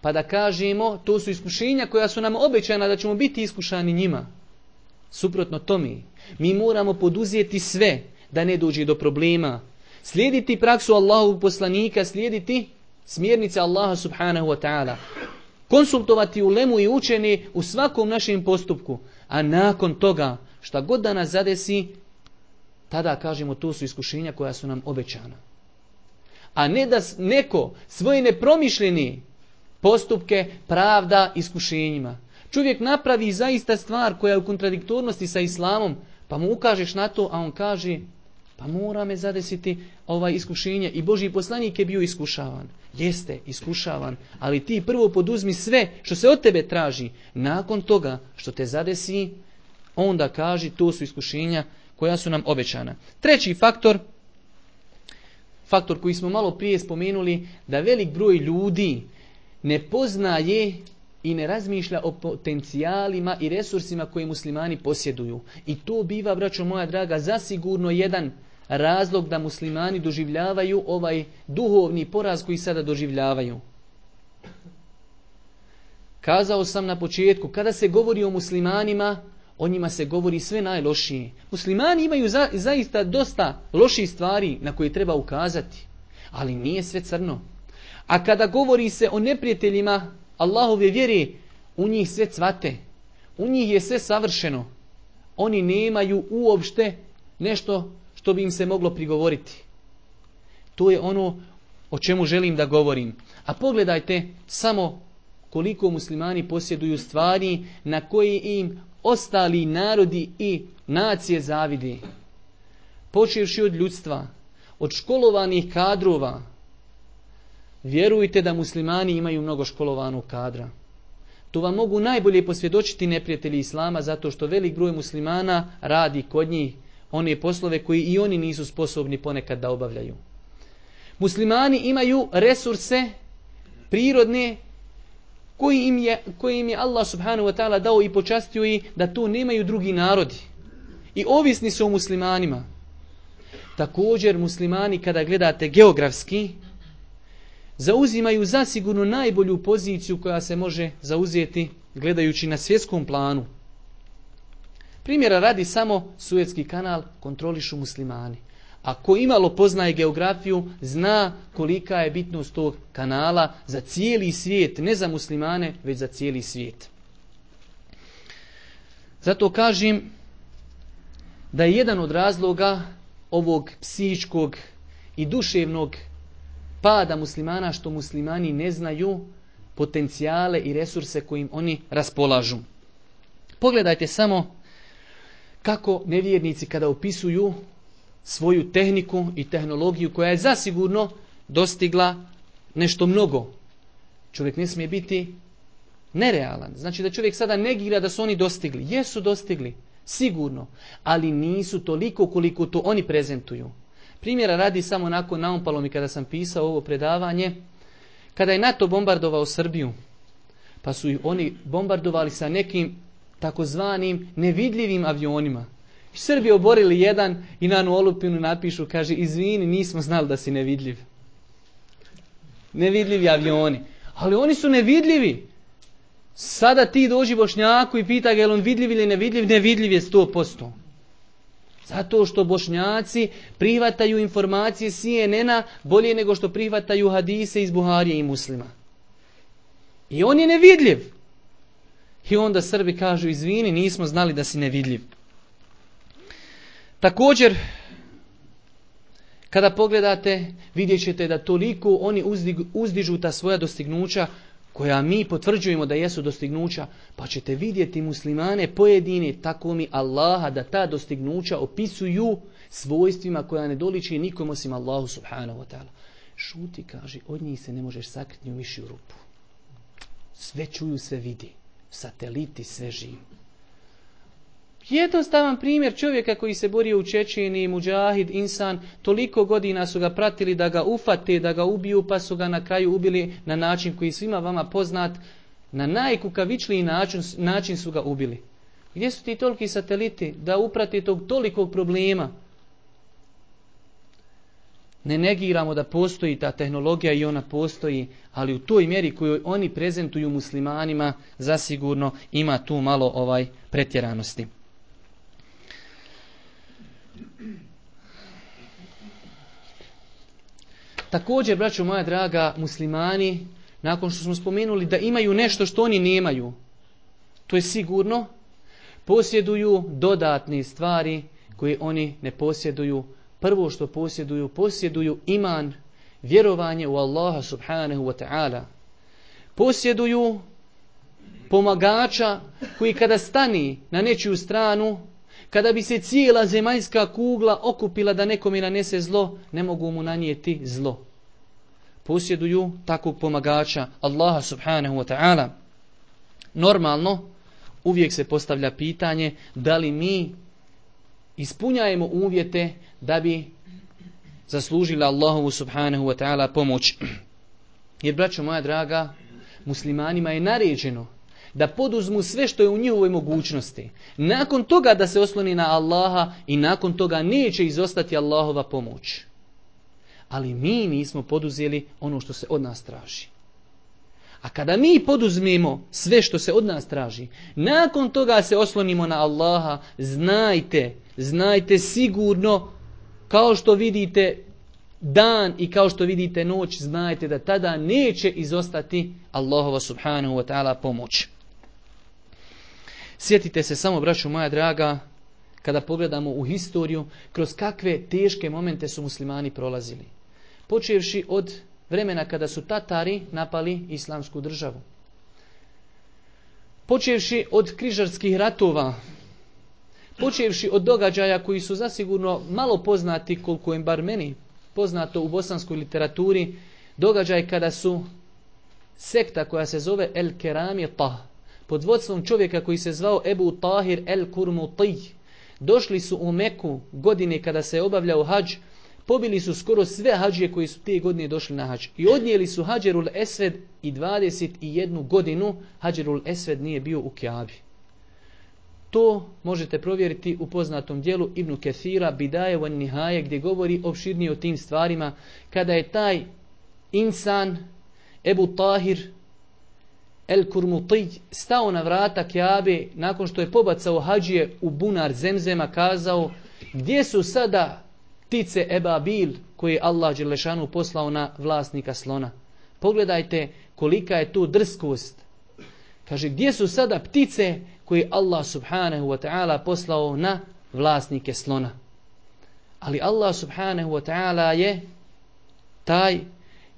pa da kažemo to su iskušenja koja su nam obećana da ćemo biti iskušani njima. Suprotno tome, mi moramo poduzeti sve da ne dođe do problema. Slijediti praksu Allahovog poslanika, slijediti smjernice Allaha subhanahu wa ta'ala. Konsultovati ulemu i učeni u svakom našem postupku. A nakon toga, šta god da nas zadesi, tada kažemo to su iskušenja koja su nam obećana. A ne da neko svoje nepromišljeni postupke pravda iskušenjima. Čovjek napravi zaista stvar koja je u kontradiktornosti sa islamom, pa mu ukažeš na to, a on kaže pa mora me zadesiti ovaj iskušenje i Boži poslanik je bio iskušavan. Jeste, iskušavan, ali ti prvo poduzmi sve što se od tebe traži. Nakon toga što te zadesi, onda kaži to su iskušenja koja su nam obećana. Treći faktor, faktor koji smo malo prije spomenuli, da velik broj ljudi ne poznaje i ne razmišlja o potencijalima i resursima koje muslimani posjeduju. I to biva, braćo moja draga, zasigurno jedan razlog da muslimani doživljavaju ovaj duhovni poraz koji sada doživljavaju. Kazao sam na početku, kada se govori o muslimanima, o njima se govori sve najlošije. Muslimani imaju za, zaista dosta loših stvari na koje treba ukazati, ali nije sve crno. A kada govori se o neprijateljima Allahove vjere, u njih sve cvate, u njih je sve savršeno. Oni nemaju uopšte nešto što bi im se moglo prigovoriti. To je ono o čemu želim da govorim. A pogledajte samo koliko muslimani posjeduju stvari na koje im ostali narodi i nacije zavide. Počevši od ljudstva, od školovanih kadrova, vjerujte da muslimani imaju mnogo školovanog kadra. To vam mogu najbolje posvjedočiti neprijatelji Islama zato što velik broj muslimana radi kod njih one poslove koji i oni nisu sposobni ponekad da obavljaju. Muslimani imaju resurse prirodne koji im je, koji im je Allah subhanahu wa ta'ala dao i počastio i da to nemaju drugi narodi. I ovisni su o muslimanima. Također muslimani kada gledate geografski zauzimaju zasigurno najbolju poziciju koja se može zauzeti gledajući na svjetskom planu. Primjera radi samo Suetski kanal kontrolišu muslimani. Ako imalo poznaje geografiju, zna kolika je bitnost tog kanala za cijeli svijet, ne za muslimane, već za cijeli svijet. Zato kažem da je jedan od razloga ovog psihičkog i duševnog pada muslimana što muslimani ne znaju potencijale i resurse kojim oni raspolažu. Pogledajte samo kako nevjernici kada opisuju svoju tehniku i tehnologiju koja je zasigurno dostigla nešto mnogo. Čovjek ne smije biti nerealan. Znači da čovjek sada negira da su oni dostigli. Jesu dostigli, sigurno, ali nisu toliko koliko to oni prezentuju. Primjera radi samo nakon naumpalo mi kada sam pisao ovo predavanje, kada je NATO bombardovao Srbiju, pa su ih oni bombardovali sa nekim takozvanim nevidljivim avionima. Srbi oborili jedan i na olupinu napišu, kaže, izvini, nismo znali da si nevidljiv. Nevidljivi avioni. Ali oni su nevidljivi. Sada ti dođi Bošnjaku i pita ga je on vidljiv ili nevidljiv, nevidljiv je 100%. Zato što Bošnjaci prihvataju informacije CNN-a bolje nego što prihvataju hadise iz Buharije i muslima. I on je nevidljiv. I onda Srbi kažu, izvini, nismo znali da si nevidljiv. Također, kada pogledate, vidjet ćete da toliko oni uzdižu ta svoja dostignuća koja mi potvrđujemo da jesu dostignuća, pa ćete vidjeti muslimane pojedine tako mi Allaha da ta dostignuća opisuju svojstvima koja ne doliči nikom osim Allahu subhanahu wa ta'ala. Šuti, kaže, od njih se ne možeš sakriti u mišju rupu. Sve čuju, sve vidi. Sateliti, sve živi. Jednostavan primjer čovjeka koji se borio u Čečini, muđahid, insan, toliko godina su ga pratili da ga ufate, da ga ubiju, pa su ga na kraju ubili na način koji svima vama poznat, na najkukavičliji način, način su ga ubili. Gdje su ti toliki sateliti da uprati tog tolikog problema? Ne negiramo da postoji ta tehnologija i ona postoji, ali u toj mjeri koju oni prezentuju muslimanima zasigurno ima tu malo ovaj pretjeranosti. Također, braćo moja draga, muslimani, nakon što smo spomenuli da imaju nešto što oni nemaju, to je sigurno, posjeduju dodatne stvari koje oni ne posjeduju. Prvo što posjeduju, posjeduju iman, vjerovanje u Allaha subhanahu wa ta'ala. Posjeduju pomagača koji kada stani na nečiju stranu, kada bi se cijela zemaljska kugla okupila da nekome nanese zlo, ne mogu mu nanijeti zlo. Posjeduju takvog pomagača Allaha subhanahu wa ta'ala. Normalno, uvijek se postavlja pitanje da li mi ispunjajemo uvjete da bi zaslužili Allahovu subhanahu wa ta'ala pomoć. Jer, braćo moja draga, muslimanima je naređeno da poduzmu sve što je u njihovoj mogućnosti. Nakon toga da se osloni na Allaha i nakon toga neće izostati Allahova pomoć. Ali mi nismo poduzeli ono što se od nas traži. A kada mi poduzmemo sve što se od nas traži, nakon toga se oslonimo na Allaha, znajte, znajte sigurno, kao što vidite dan i kao što vidite noć, znajte da tada neće izostati Allahova subhanahu wa ta'ala pomoć. Sjetite se samo, braću moja draga, kada pogledamo u historiju, kroz kakve teške momente su muslimani prolazili. Počevši od vremena kada su Tatari napali islamsku državu. Počevši od križarskih ratova, počevši od događaja koji su zasigurno malo poznati koliko im bar meni poznato u bosanskoj literaturi, događaj kada su sekta koja se zove El Keramita, pod vodstvom čovjeka koji se zvao Ebu Tahir El Kurmutij. Došli su u Meku godine kada se obavljao hađ, pobili su skoro sve hađije koji su te godine došli na hađ. I odnijeli su Hađerul Esved i 21 godinu Hađerul Esved nije bio u Kjabi. To možete provjeriti u poznatom dijelu Ibnu Kethira, Bidaje van Nihaje, gdje govori opširnije o tim stvarima, kada je taj insan, Ebu Tahir, El Kurmutij stao na vrata Kjabe nakon što je pobacao hađije u bunar zemzema kazao gdje su sada ptice Ebabil koje je Allah Đelešanu poslao na vlasnika slona. Pogledajte kolika je tu drskost. Kaže gdje su sada ptice koje Allah subhanahu wa ta'ala poslao na vlasnike slona. Ali Allah subhanahu wa ta'ala je taj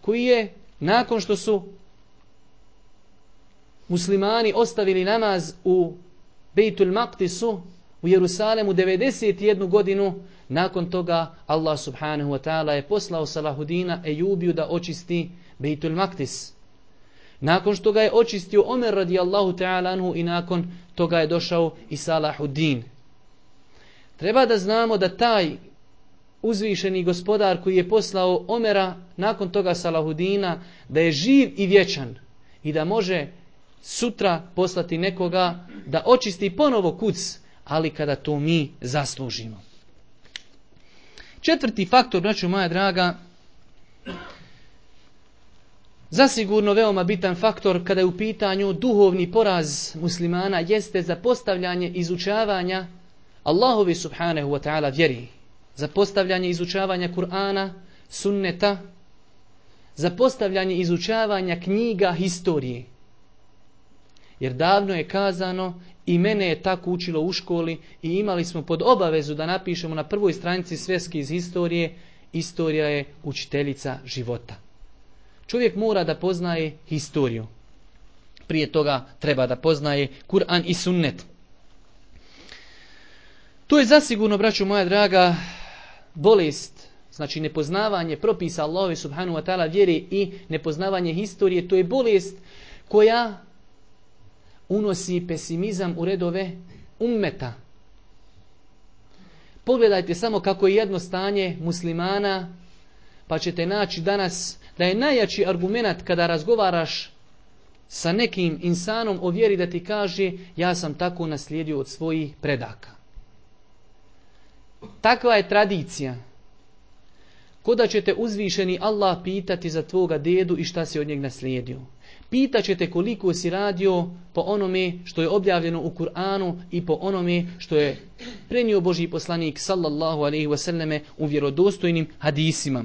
koji je nakon što su muslimani ostavili namaz u Bejtul Maqtisu u Jerusalemu 91 godinu, nakon toga Allah subhanahu wa ta'ala je poslao Salahudina Ejubiju da očisti Bejtul Maqtis. Nakon što ga je očistio Omer radijallahu ta'ala anhu i nakon toga je došao i Salahudin. Treba da znamo da taj uzvišeni gospodar koji je poslao Omera nakon toga Salahudina da je živ i vječan i da može sutra poslati nekoga da očisti ponovo kuc, ali kada to mi zaslužimo. Četvrti faktor, braću moja draga, zasigurno veoma bitan faktor kada je u pitanju duhovni poraz muslimana jeste zapostavljanje izučavanja Allahovi subhanahu wa ta'ala vjeri. Zapostavljanje izučavanja Kur'ana, sunneta, zapostavljanje izučavanja knjiga historije. Jer davno je kazano i mene je tako učilo u školi i imali smo pod obavezu da napišemo na prvoj stranici sveske iz historije, istorija je učiteljica života. Čovjek mora da poznaje historiju. prije toga treba da poznaje Kur'an i sunnet. To je zasigurno, braću moja draga, bolest, znači nepoznavanje propisa Allaha subhanahu wa ta'ala vjeri i nepoznavanje historije, to je bolest koja unosi pesimizam u redove ummeta. Pogledajte samo kako je jedno stanje muslimana, pa ćete naći danas da je najjači argument kada razgovaraš sa nekim insanom o vjeri da ti kaže ja sam tako naslijedio od svojih predaka. Takva je tradicija. Koda ćete uzvišeni Allah pitati za tvoga dedu i šta si od njeg naslijedio. Pitaćete koliko si radio po onome što je objavljeno u Kur'anu i po onome što je prenio Boži poslanik sallallahu alaihi wasallame u vjerodostojnim hadisima.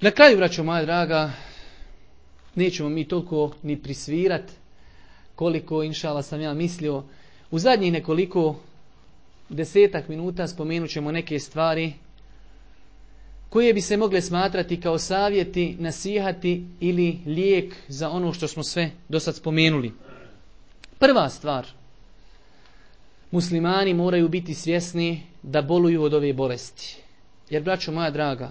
Na kraju, braćo moja draga, nećemo mi toliko ni prisvirat koliko, inšala, sam ja mislio. U zadnjih nekoliko desetak minuta spomenut ćemo neke stvari koje bi se mogle smatrati kao savjeti, nasihati ili lijek za ono što smo sve do sad spomenuli. Prva stvar, muslimani moraju biti svjesni da boluju od ove bolesti. Jer, braćo moja draga,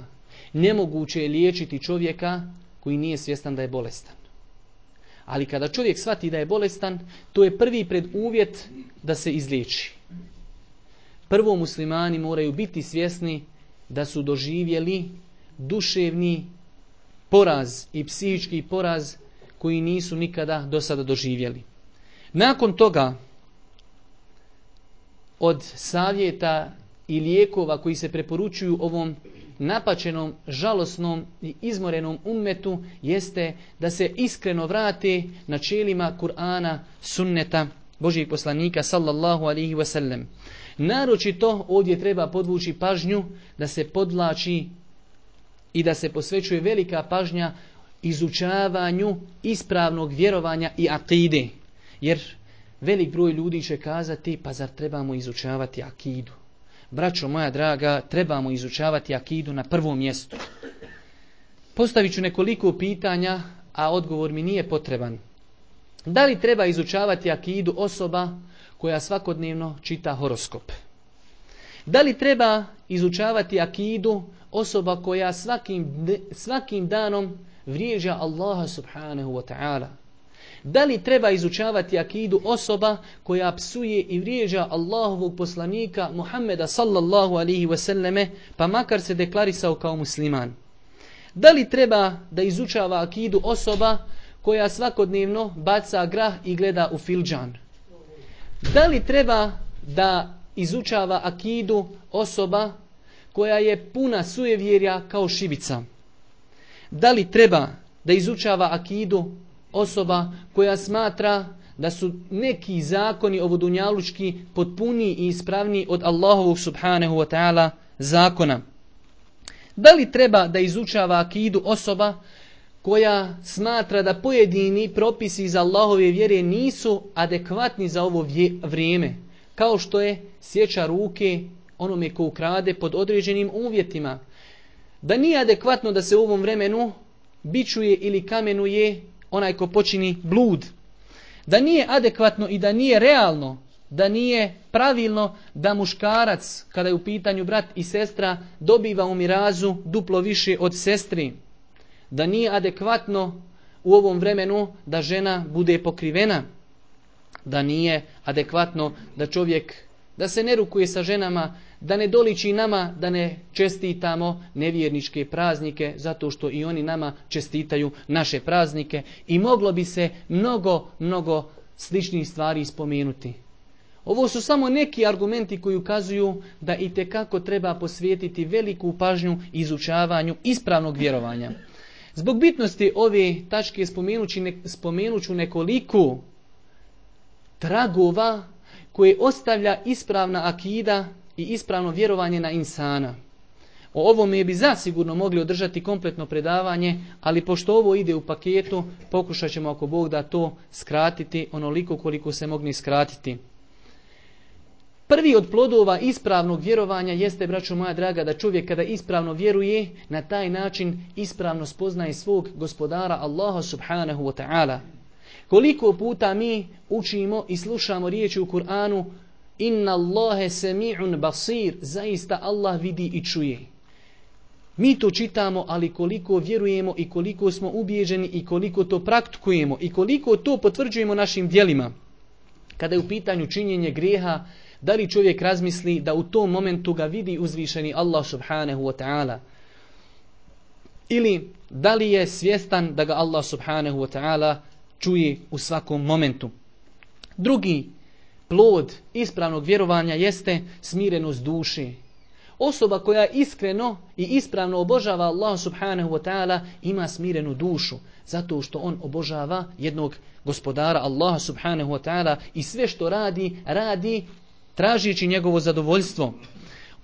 nemoguće je liječiti čovjeka koji nije svjestan da je bolestan. Ali kada čovjek shvati da je bolestan, to je prvi preduvjet da se izliječi. Prvo muslimani moraju biti svjesni da su doživjeli duševni poraz i psihički poraz koji nisu nikada do sada doživjeli. Nakon toga od savjeta i lijekova koji se preporučuju ovom napačenom, žalosnom i izmorenom ummetu jeste da se iskreno vrate načelima Kur'ana, sunneta Božijeg poslanika sallallahu alihi wasallam. Naročito ovdje treba podvući pažnju da se podlači i da se posvećuje velika pažnja izučavanju ispravnog vjerovanja i akide. Jer velik broj ljudi će kazati pa zar trebamo izučavati akidu. Braćo moja draga, trebamo izučavati akidu na prvom mjestu. Postavit ću nekoliko pitanja, a odgovor mi nije potreban. Da li treba izučavati akidu osoba koja svakodnevno čita horoskop? Da li treba izučavati akidu osoba koja svakim, svakim danom vrijeđa Allaha subhanahu wa ta'ala? Da li treba izučavati akidu osoba koja psuje i vrijeđa Allahovog poslanika Muhammeda sallallahu alihi wasallame pa makar se deklarisao kao musliman? Da li treba da izučava akidu osoba koja svakodnevno baca grah i gleda u filđan? Da li treba da izučava akidu osoba koja je puna sujevjerja kao šibica? Da li treba da izučava akidu osoba koja smatra da su neki zakoni ovodunjalučki potpuniji i ispravniji od Allahovog subhanahu wa ta'ala zakona? Da li treba da izučava akidu osoba koja smatra da pojedini propisi iz Allahove vjere nisu adekvatni za ovo vrijeme, kao što je sjeća ruke onome ko ukrade pod određenim uvjetima. Da nije adekvatno da se u ovom vremenu bičuje ili kamenuje onaj ko počini blud. Da nije adekvatno i da nije realno, da nije pravilno da muškarac, kada je u pitanju brat i sestra, dobiva u mirazu duplo više od sestri da nije adekvatno u ovom vremenu da žena bude pokrivena, da nije adekvatno da čovjek, da se ne rukuje sa ženama, da ne doliči nama, da ne čestitamo nevjerničke praznike, zato što i oni nama čestitaju naše praznike i moglo bi se mnogo, mnogo sličnih stvari spomenuti. Ovo su samo neki argumenti koji ukazuju da i kako treba posvijetiti veliku pažnju izučavanju ispravnog vjerovanja. Zbog bitnosti ove tačke spomenut ću nekoliko tragova koje ostavlja ispravna akida i ispravno vjerovanje na insana. O ovome bi zasigurno mogli održati kompletno predavanje, ali pošto ovo ide u paketu, pokušat ćemo ako Bog da to skratiti onoliko koliko se mogni skratiti. Prvi od plodova ispravnog vjerovanja jeste, braćo moja draga, da čovjek kada ispravno vjeruje, na taj način ispravno spoznaje svog gospodara Allaha subhanahu wa ta'ala. Koliko puta mi učimo i slušamo riječi u Kur'anu Inna Allahe semi'un basir, zaista Allah vidi i čuje. Mi to čitamo, ali koliko vjerujemo i koliko smo ubijeđeni i koliko to praktikujemo i koliko to potvrđujemo našim djelima. Kada je u pitanju činjenje grijeha, da li čovjek razmisli da u tom momentu ga vidi uzvišeni Allah subhanahu wa ta'ala? Ili da li je svjestan da ga Allah subhanahu wa ta'ala čuje u svakom momentu? Drugi plod ispravnog vjerovanja jeste smirenost duše. Osoba koja iskreno i ispravno obožava Allah subhanahu wa ta'ala ima smirenu dušu. Zato što on obožava jednog gospodara Allaha subhanahu wa ta'ala i sve što radi, radi tražići njegovo zadovoljstvo.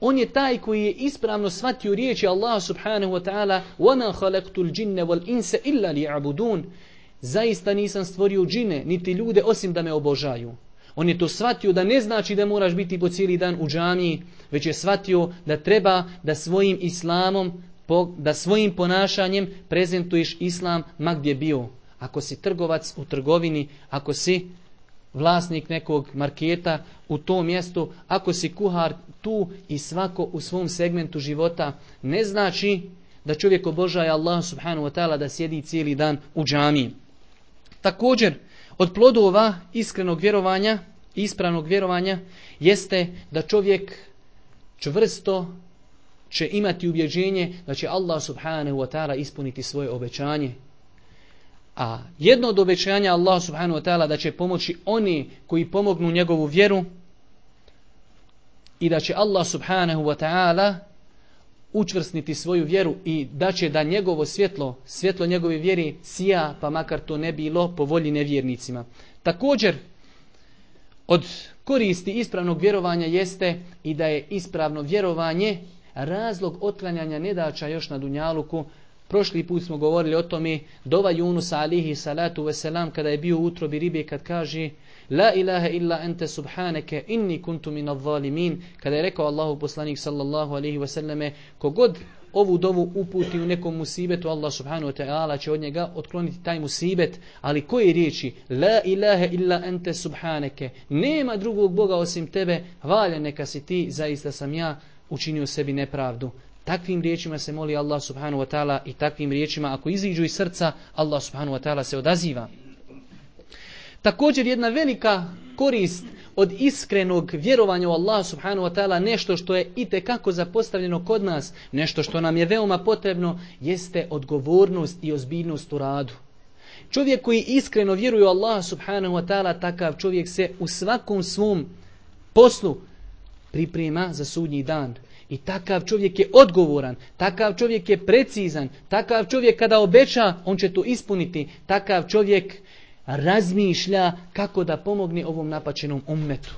On je taj koji je ispravno shvatio riječi Allah subhanahu wa ta'ala وَمَا خَلَقْتُ الْجِنَّ وَالْإِنسَ إِلَّا لِيَعْبُدُونَ Zaista nisam stvorio džine, niti ljude, osim da me obožaju. On je to shvatio da ne znači da moraš biti po cijeli dan u džamiji, već je shvatio da treba da svojim islamom, da svojim ponašanjem prezentuješ islam ma gdje bio. Ako si trgovac u trgovini, ako si vlasnik nekog marketa u tom mjestu, ako si kuhar tu i svako u svom segmentu života, ne znači da čovjek obožaje Allah subhanahu wa ta'ala da sjedi cijeli dan u džamiji. Također, od plodova iskrenog vjerovanja, ispravnog vjerovanja, jeste da čovjek čvrsto će imati ubjeđenje da će Allah subhanahu wa ta'ala ispuniti svoje obećanje a jedno od obećanja Allah subhanahu wa ta'ala da će pomoći oni koji pomognu njegovu vjeru i da će Allah subhanahu wa ta'ala učvrsniti svoju vjeru i da će da njegovo svjetlo, svjetlo njegove vjeri sija, pa makar to ne bilo po volji nevjernicima. Također, od koristi ispravnog vjerovanja jeste i da je ispravno vjerovanje razlog otklanjanja nedača još na Dunjaluku, Prošli put smo govorili o tome dova Yunus alihi salatu veselam kada je bio u utrobi ribe kad kaže La ilaha illa ente subhaneke inni kuntu min zalimin. Kada je rekao Allahu poslanik sallallahu alihi vesellame kogod ovu dovu uputi u nekom musibetu Allah subhanahu wa ta'ala će od njega otkloniti taj musibet. Ali koje riječi? La ilaha illa ente subhaneke nema drugog Boga osim tebe hvaljen neka si ti zaista sam ja učinio sebi nepravdu Takvim riječima se moli Allah subhanahu wa ta'ala i takvim riječima ako iziđu iz srca, Allah subhanahu wa ta'ala se odaziva. Također jedna velika korist od iskrenog vjerovanja u Allah subhanahu wa ta'ala, nešto što je i kako zapostavljeno kod nas, nešto što nam je veoma potrebno, jeste odgovornost i ozbiljnost u radu. Čovjek koji iskreno vjeruje u Allah subhanahu wa ta'ala, takav čovjek se u svakom svom poslu priprema za sudnji dan. I takav čovjek je odgovoran, takav čovjek je precizan, takav čovjek kada obeća, on će to ispuniti. Takav čovjek razmišlja kako da pomogne ovom napačenom ummetu.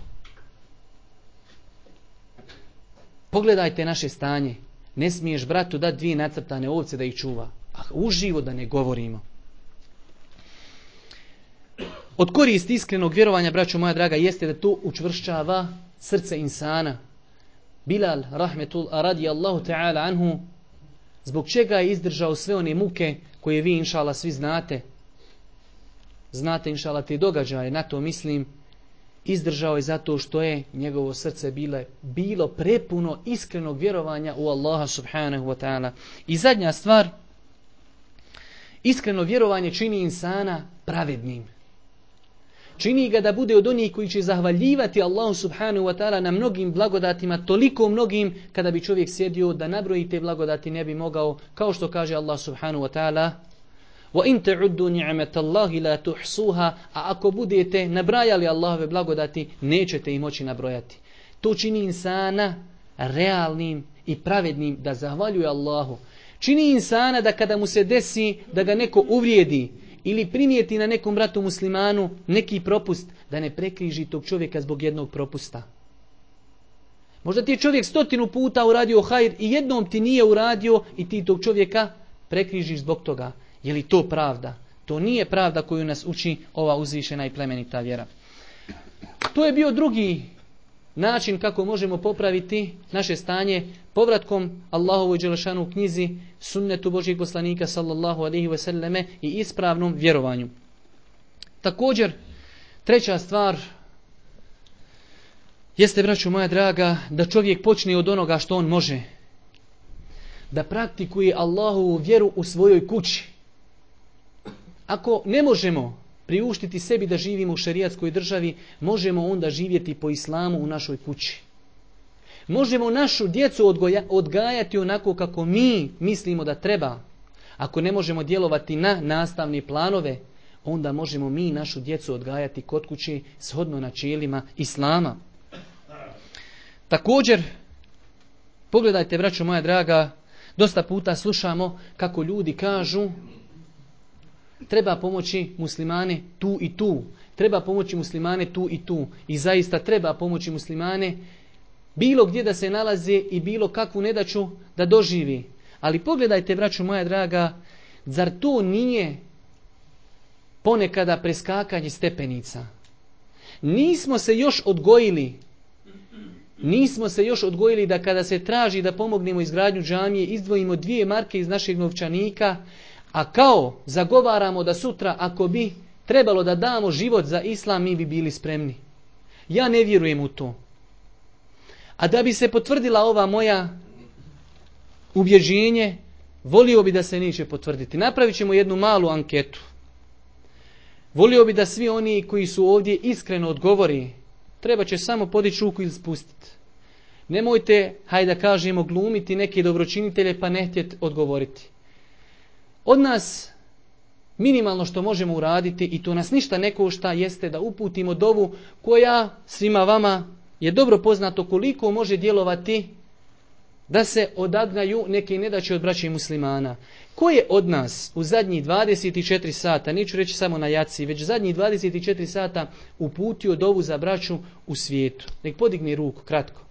Pogledajte naše stanje. Ne smiješ bratu dati dvije nacrtane ovce da ih čuva. A uživo da ne govorimo. Od koristi iskrenog vjerovanja, braćo moja draga, jeste da to učvršćava srce insana. Bilal rahmetul radijallahu ta'ala anhu zbog čega je izdržao sve one muke koje vi inšala svi znate. Znate inšala te događaje, na to mislim. Izdržao je zato što je njegovo srce bile, bilo prepuno iskrenog vjerovanja u Allaha subhanahu wa ta'ala. I zadnja stvar, iskreno vjerovanje čini insana pravednim. Čini ga da bude od onih koji će zahvaljivati Allahu subhanahu wa ta'ala na mnogim blagodatima, toliko mnogim kada bi čovjek sjedio da nabroji te blagodati ne bi mogao, kao što kaže Allah subhanahu wa ta'ala, وَإِن تَعُدُّوا نِعْمَةَ اللَّهِ لَا تُحْصُوهَا A ako budete nabrajali Allahove blagodati, nećete ih moći nabrojati. To čini insana realnim i pravednim da zahvaljuje Allahu. Čini insana da kada mu se desi da ga neko uvrijedi, ili primijeti na nekom bratu muslimanu neki propust, da ne prekriži tog čovjeka zbog jednog propusta. Možda ti je čovjek stotinu puta uradio hajr i jednom ti nije uradio i ti tog čovjeka prekrižiš zbog toga. Je li to pravda? To nije pravda koju nas uči ova uzvišena i plemenita vjera. To je bio drugi način kako možemo popraviti naše stanje povratkom Allahovoj Đelešanu knjizi, sunnetu Božih poslanika sallallahu alaihi wasallame i ispravnom vjerovanju. Također, treća stvar jeste, braću moja draga, da čovjek počne od onoga što on može. Da praktikuje Allahovu vjeru u svojoj kući. Ako ne možemo priuštiti sebi da živimo u šerijatskoj državi, možemo onda živjeti po islamu u našoj kući. Možemo našu djecu odgajati onako kako mi mislimo da treba. Ako ne možemo djelovati na nastavne planove, onda možemo mi našu djecu odgajati kod kući shodno načelima islama. Također, pogledajte, braćo moja draga, dosta puta slušamo kako ljudi kažu treba pomoći muslimane tu i tu. Treba pomoći muslimane tu i tu. I zaista treba pomoći muslimane bilo gdje da se nalaze i bilo kakvu nedaću da doživi. Ali pogledajte, braću moja draga, zar to nije ponekada preskakanje stepenica? Nismo se još odgojili Nismo se još odgojili da kada se traži da pomognemo izgradnju džamije, izdvojimo dvije marke iz našeg novčanika, a kao zagovaramo da sutra ako bi trebalo da damo život za islam, mi bi bili spremni. Ja ne vjerujem u to. A da bi se potvrdila ova moja ubjeđenje, volio bi da se neće potvrditi. Napravit ćemo jednu malu anketu. Volio bi da svi oni koji su ovdje iskreno odgovori, treba će samo podići ruku ili spustiti. Nemojte, hajde da kažemo, glumiti neke dobročinitelje pa ne htjeti odgovoriti. Od nas minimalno što možemo uraditi i to nas ništa ne košta jeste da uputimo dovu koja svima vama je dobro poznato koliko može djelovati da se odagnaju neke nedaće od braća muslimana. Ko je od nas u zadnjih 24 sata, neću reći samo na jaci, već zadnjih 24 sata uputio dovu za braću u svijetu? Nek podigne ruku, kratko.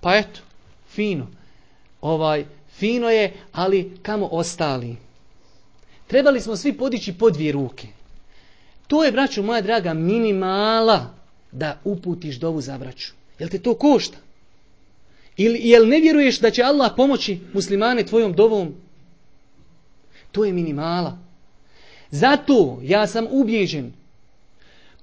Pa eto, fino. Ovaj, fino je, ali kamo ostali? Trebali smo svi podići po dvije ruke. To je, braću moja draga, minimala da uputiš dovu za braću. Jel te to košta? Ili jel ne vjeruješ da će Allah pomoći muslimane tvojom dovom? To je minimala. Zato ja sam ubježen.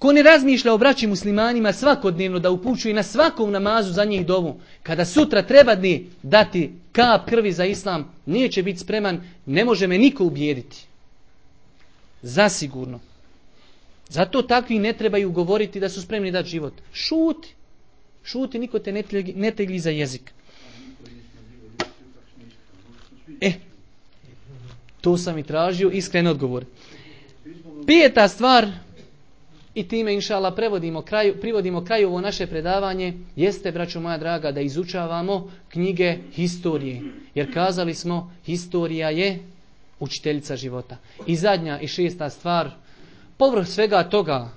Ko ne razmišlja o braći muslimanima svakodnevno da upućuje na svakom namazu za njih dovu, kada sutra treba dni dati kap krvi za islam, nije će biti spreman, ne može me niko ubijediti. Zasigurno. Zato takvi ne trebaju govoriti da su spremni dati život. Šuti. Šuti, niko te ne tegli za jezik. E, to sam i tražio, iskren odgovor. Pijeta stvar, i time inšala prevodimo kraju, privodimo kraju ovo naše predavanje, jeste, braćo moja draga, da izučavamo knjige historije. Jer kazali smo, historija je učiteljica života. I zadnja i šesta stvar, povrh svega toga,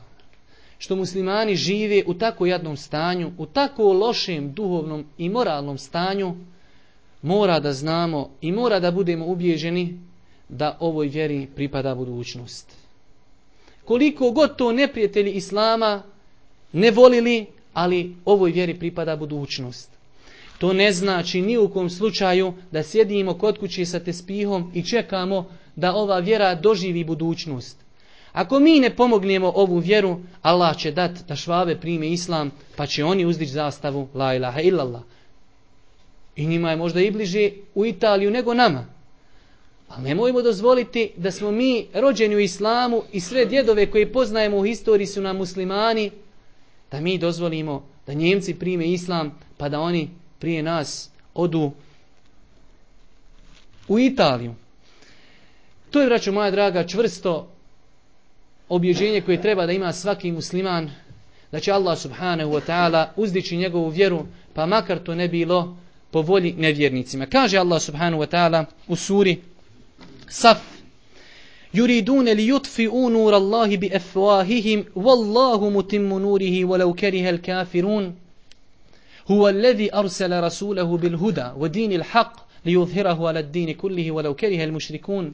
što muslimani žive u tako jadnom stanju, u tako lošem duhovnom i moralnom stanju, mora da znamo i mora da budemo ubježeni da ovoj vjeri pripada budućnost. Koliko god to neprijatelji Islama ne volili, ali ovoj vjeri pripada budućnost. To ne znači ni u kom slučaju da sjedimo kod kuće sa tespihom i čekamo da ova vjera doživi budućnost. Ako mi ne pomognemo ovu vjeru, Allah će dat da švabe prime islam, pa će oni uzdići zastavu la ilaha illallah. I njima je možda i bliže u Italiju nego nama. Ali nemojmo dozvoliti da smo mi rođeni u islamu i sve djedove koje poznajemo u historiji su nam muslimani, da mi dozvolimo da Njemci prime islam pa da oni prije nas odu u Italiju. To je, vraću moja draga, čvrsto objeđenje koje treba da ima svaki musliman, da će Allah subhanahu wa ta'ala uzdići njegovu vjeru, pa makar to ne bilo po volji nevjernicima. Kaže Allah subhanahu wa ta'ala u suri Saf يريدون ليطفئوا نور الله بأفواههم والله متم نوره ولو كره الكافرون هو الذي أرسل رسوله بالهدى ودين الحق ليظهره على الدين كله ولو كره المشركون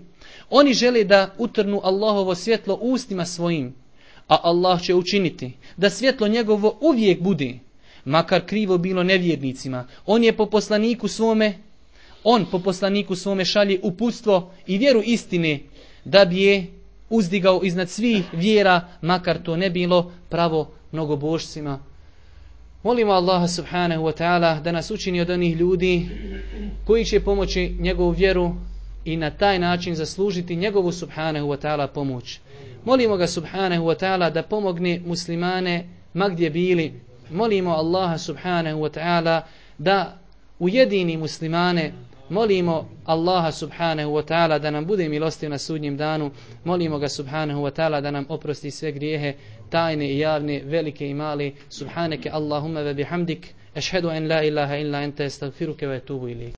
Oni žele da utrnu Allahovo svjetlo ustima svojim, a Allah će učiniti da svjetlo njegovo uvijek bude, makar krivo bilo nevjernicima. On je po poslaniku svome, on po poslaniku svome šalje uputstvo i vjeru istine da bi je uzdigao iznad svih vjera, makar to ne bilo pravo mnogobožcima. Molimo Allaha subhanahu wa ta'ala da nas učini od onih ljudi koji će pomoći njegovu vjeru i na taj način zaslužiti njegovu subhanahu wa ta'ala pomoć. Molimo ga subhanahu wa ta'ala da pomogne muslimane ma gdje bili. Molimo Allaha subhanahu wa ta'ala da ujedini muslimane Molimo Allaha subhanahu wa ta'ala da nam bude milostiv na sudnjem danu. Molimo ga subhanahu wa ta'ala da nam oprosti sve grijehe, tajne i javne, velike i male. Subhaneke Allahumma ve bihamdik. Ešhedu en la ilaha illa ente estagfiruke ve tubu ilik.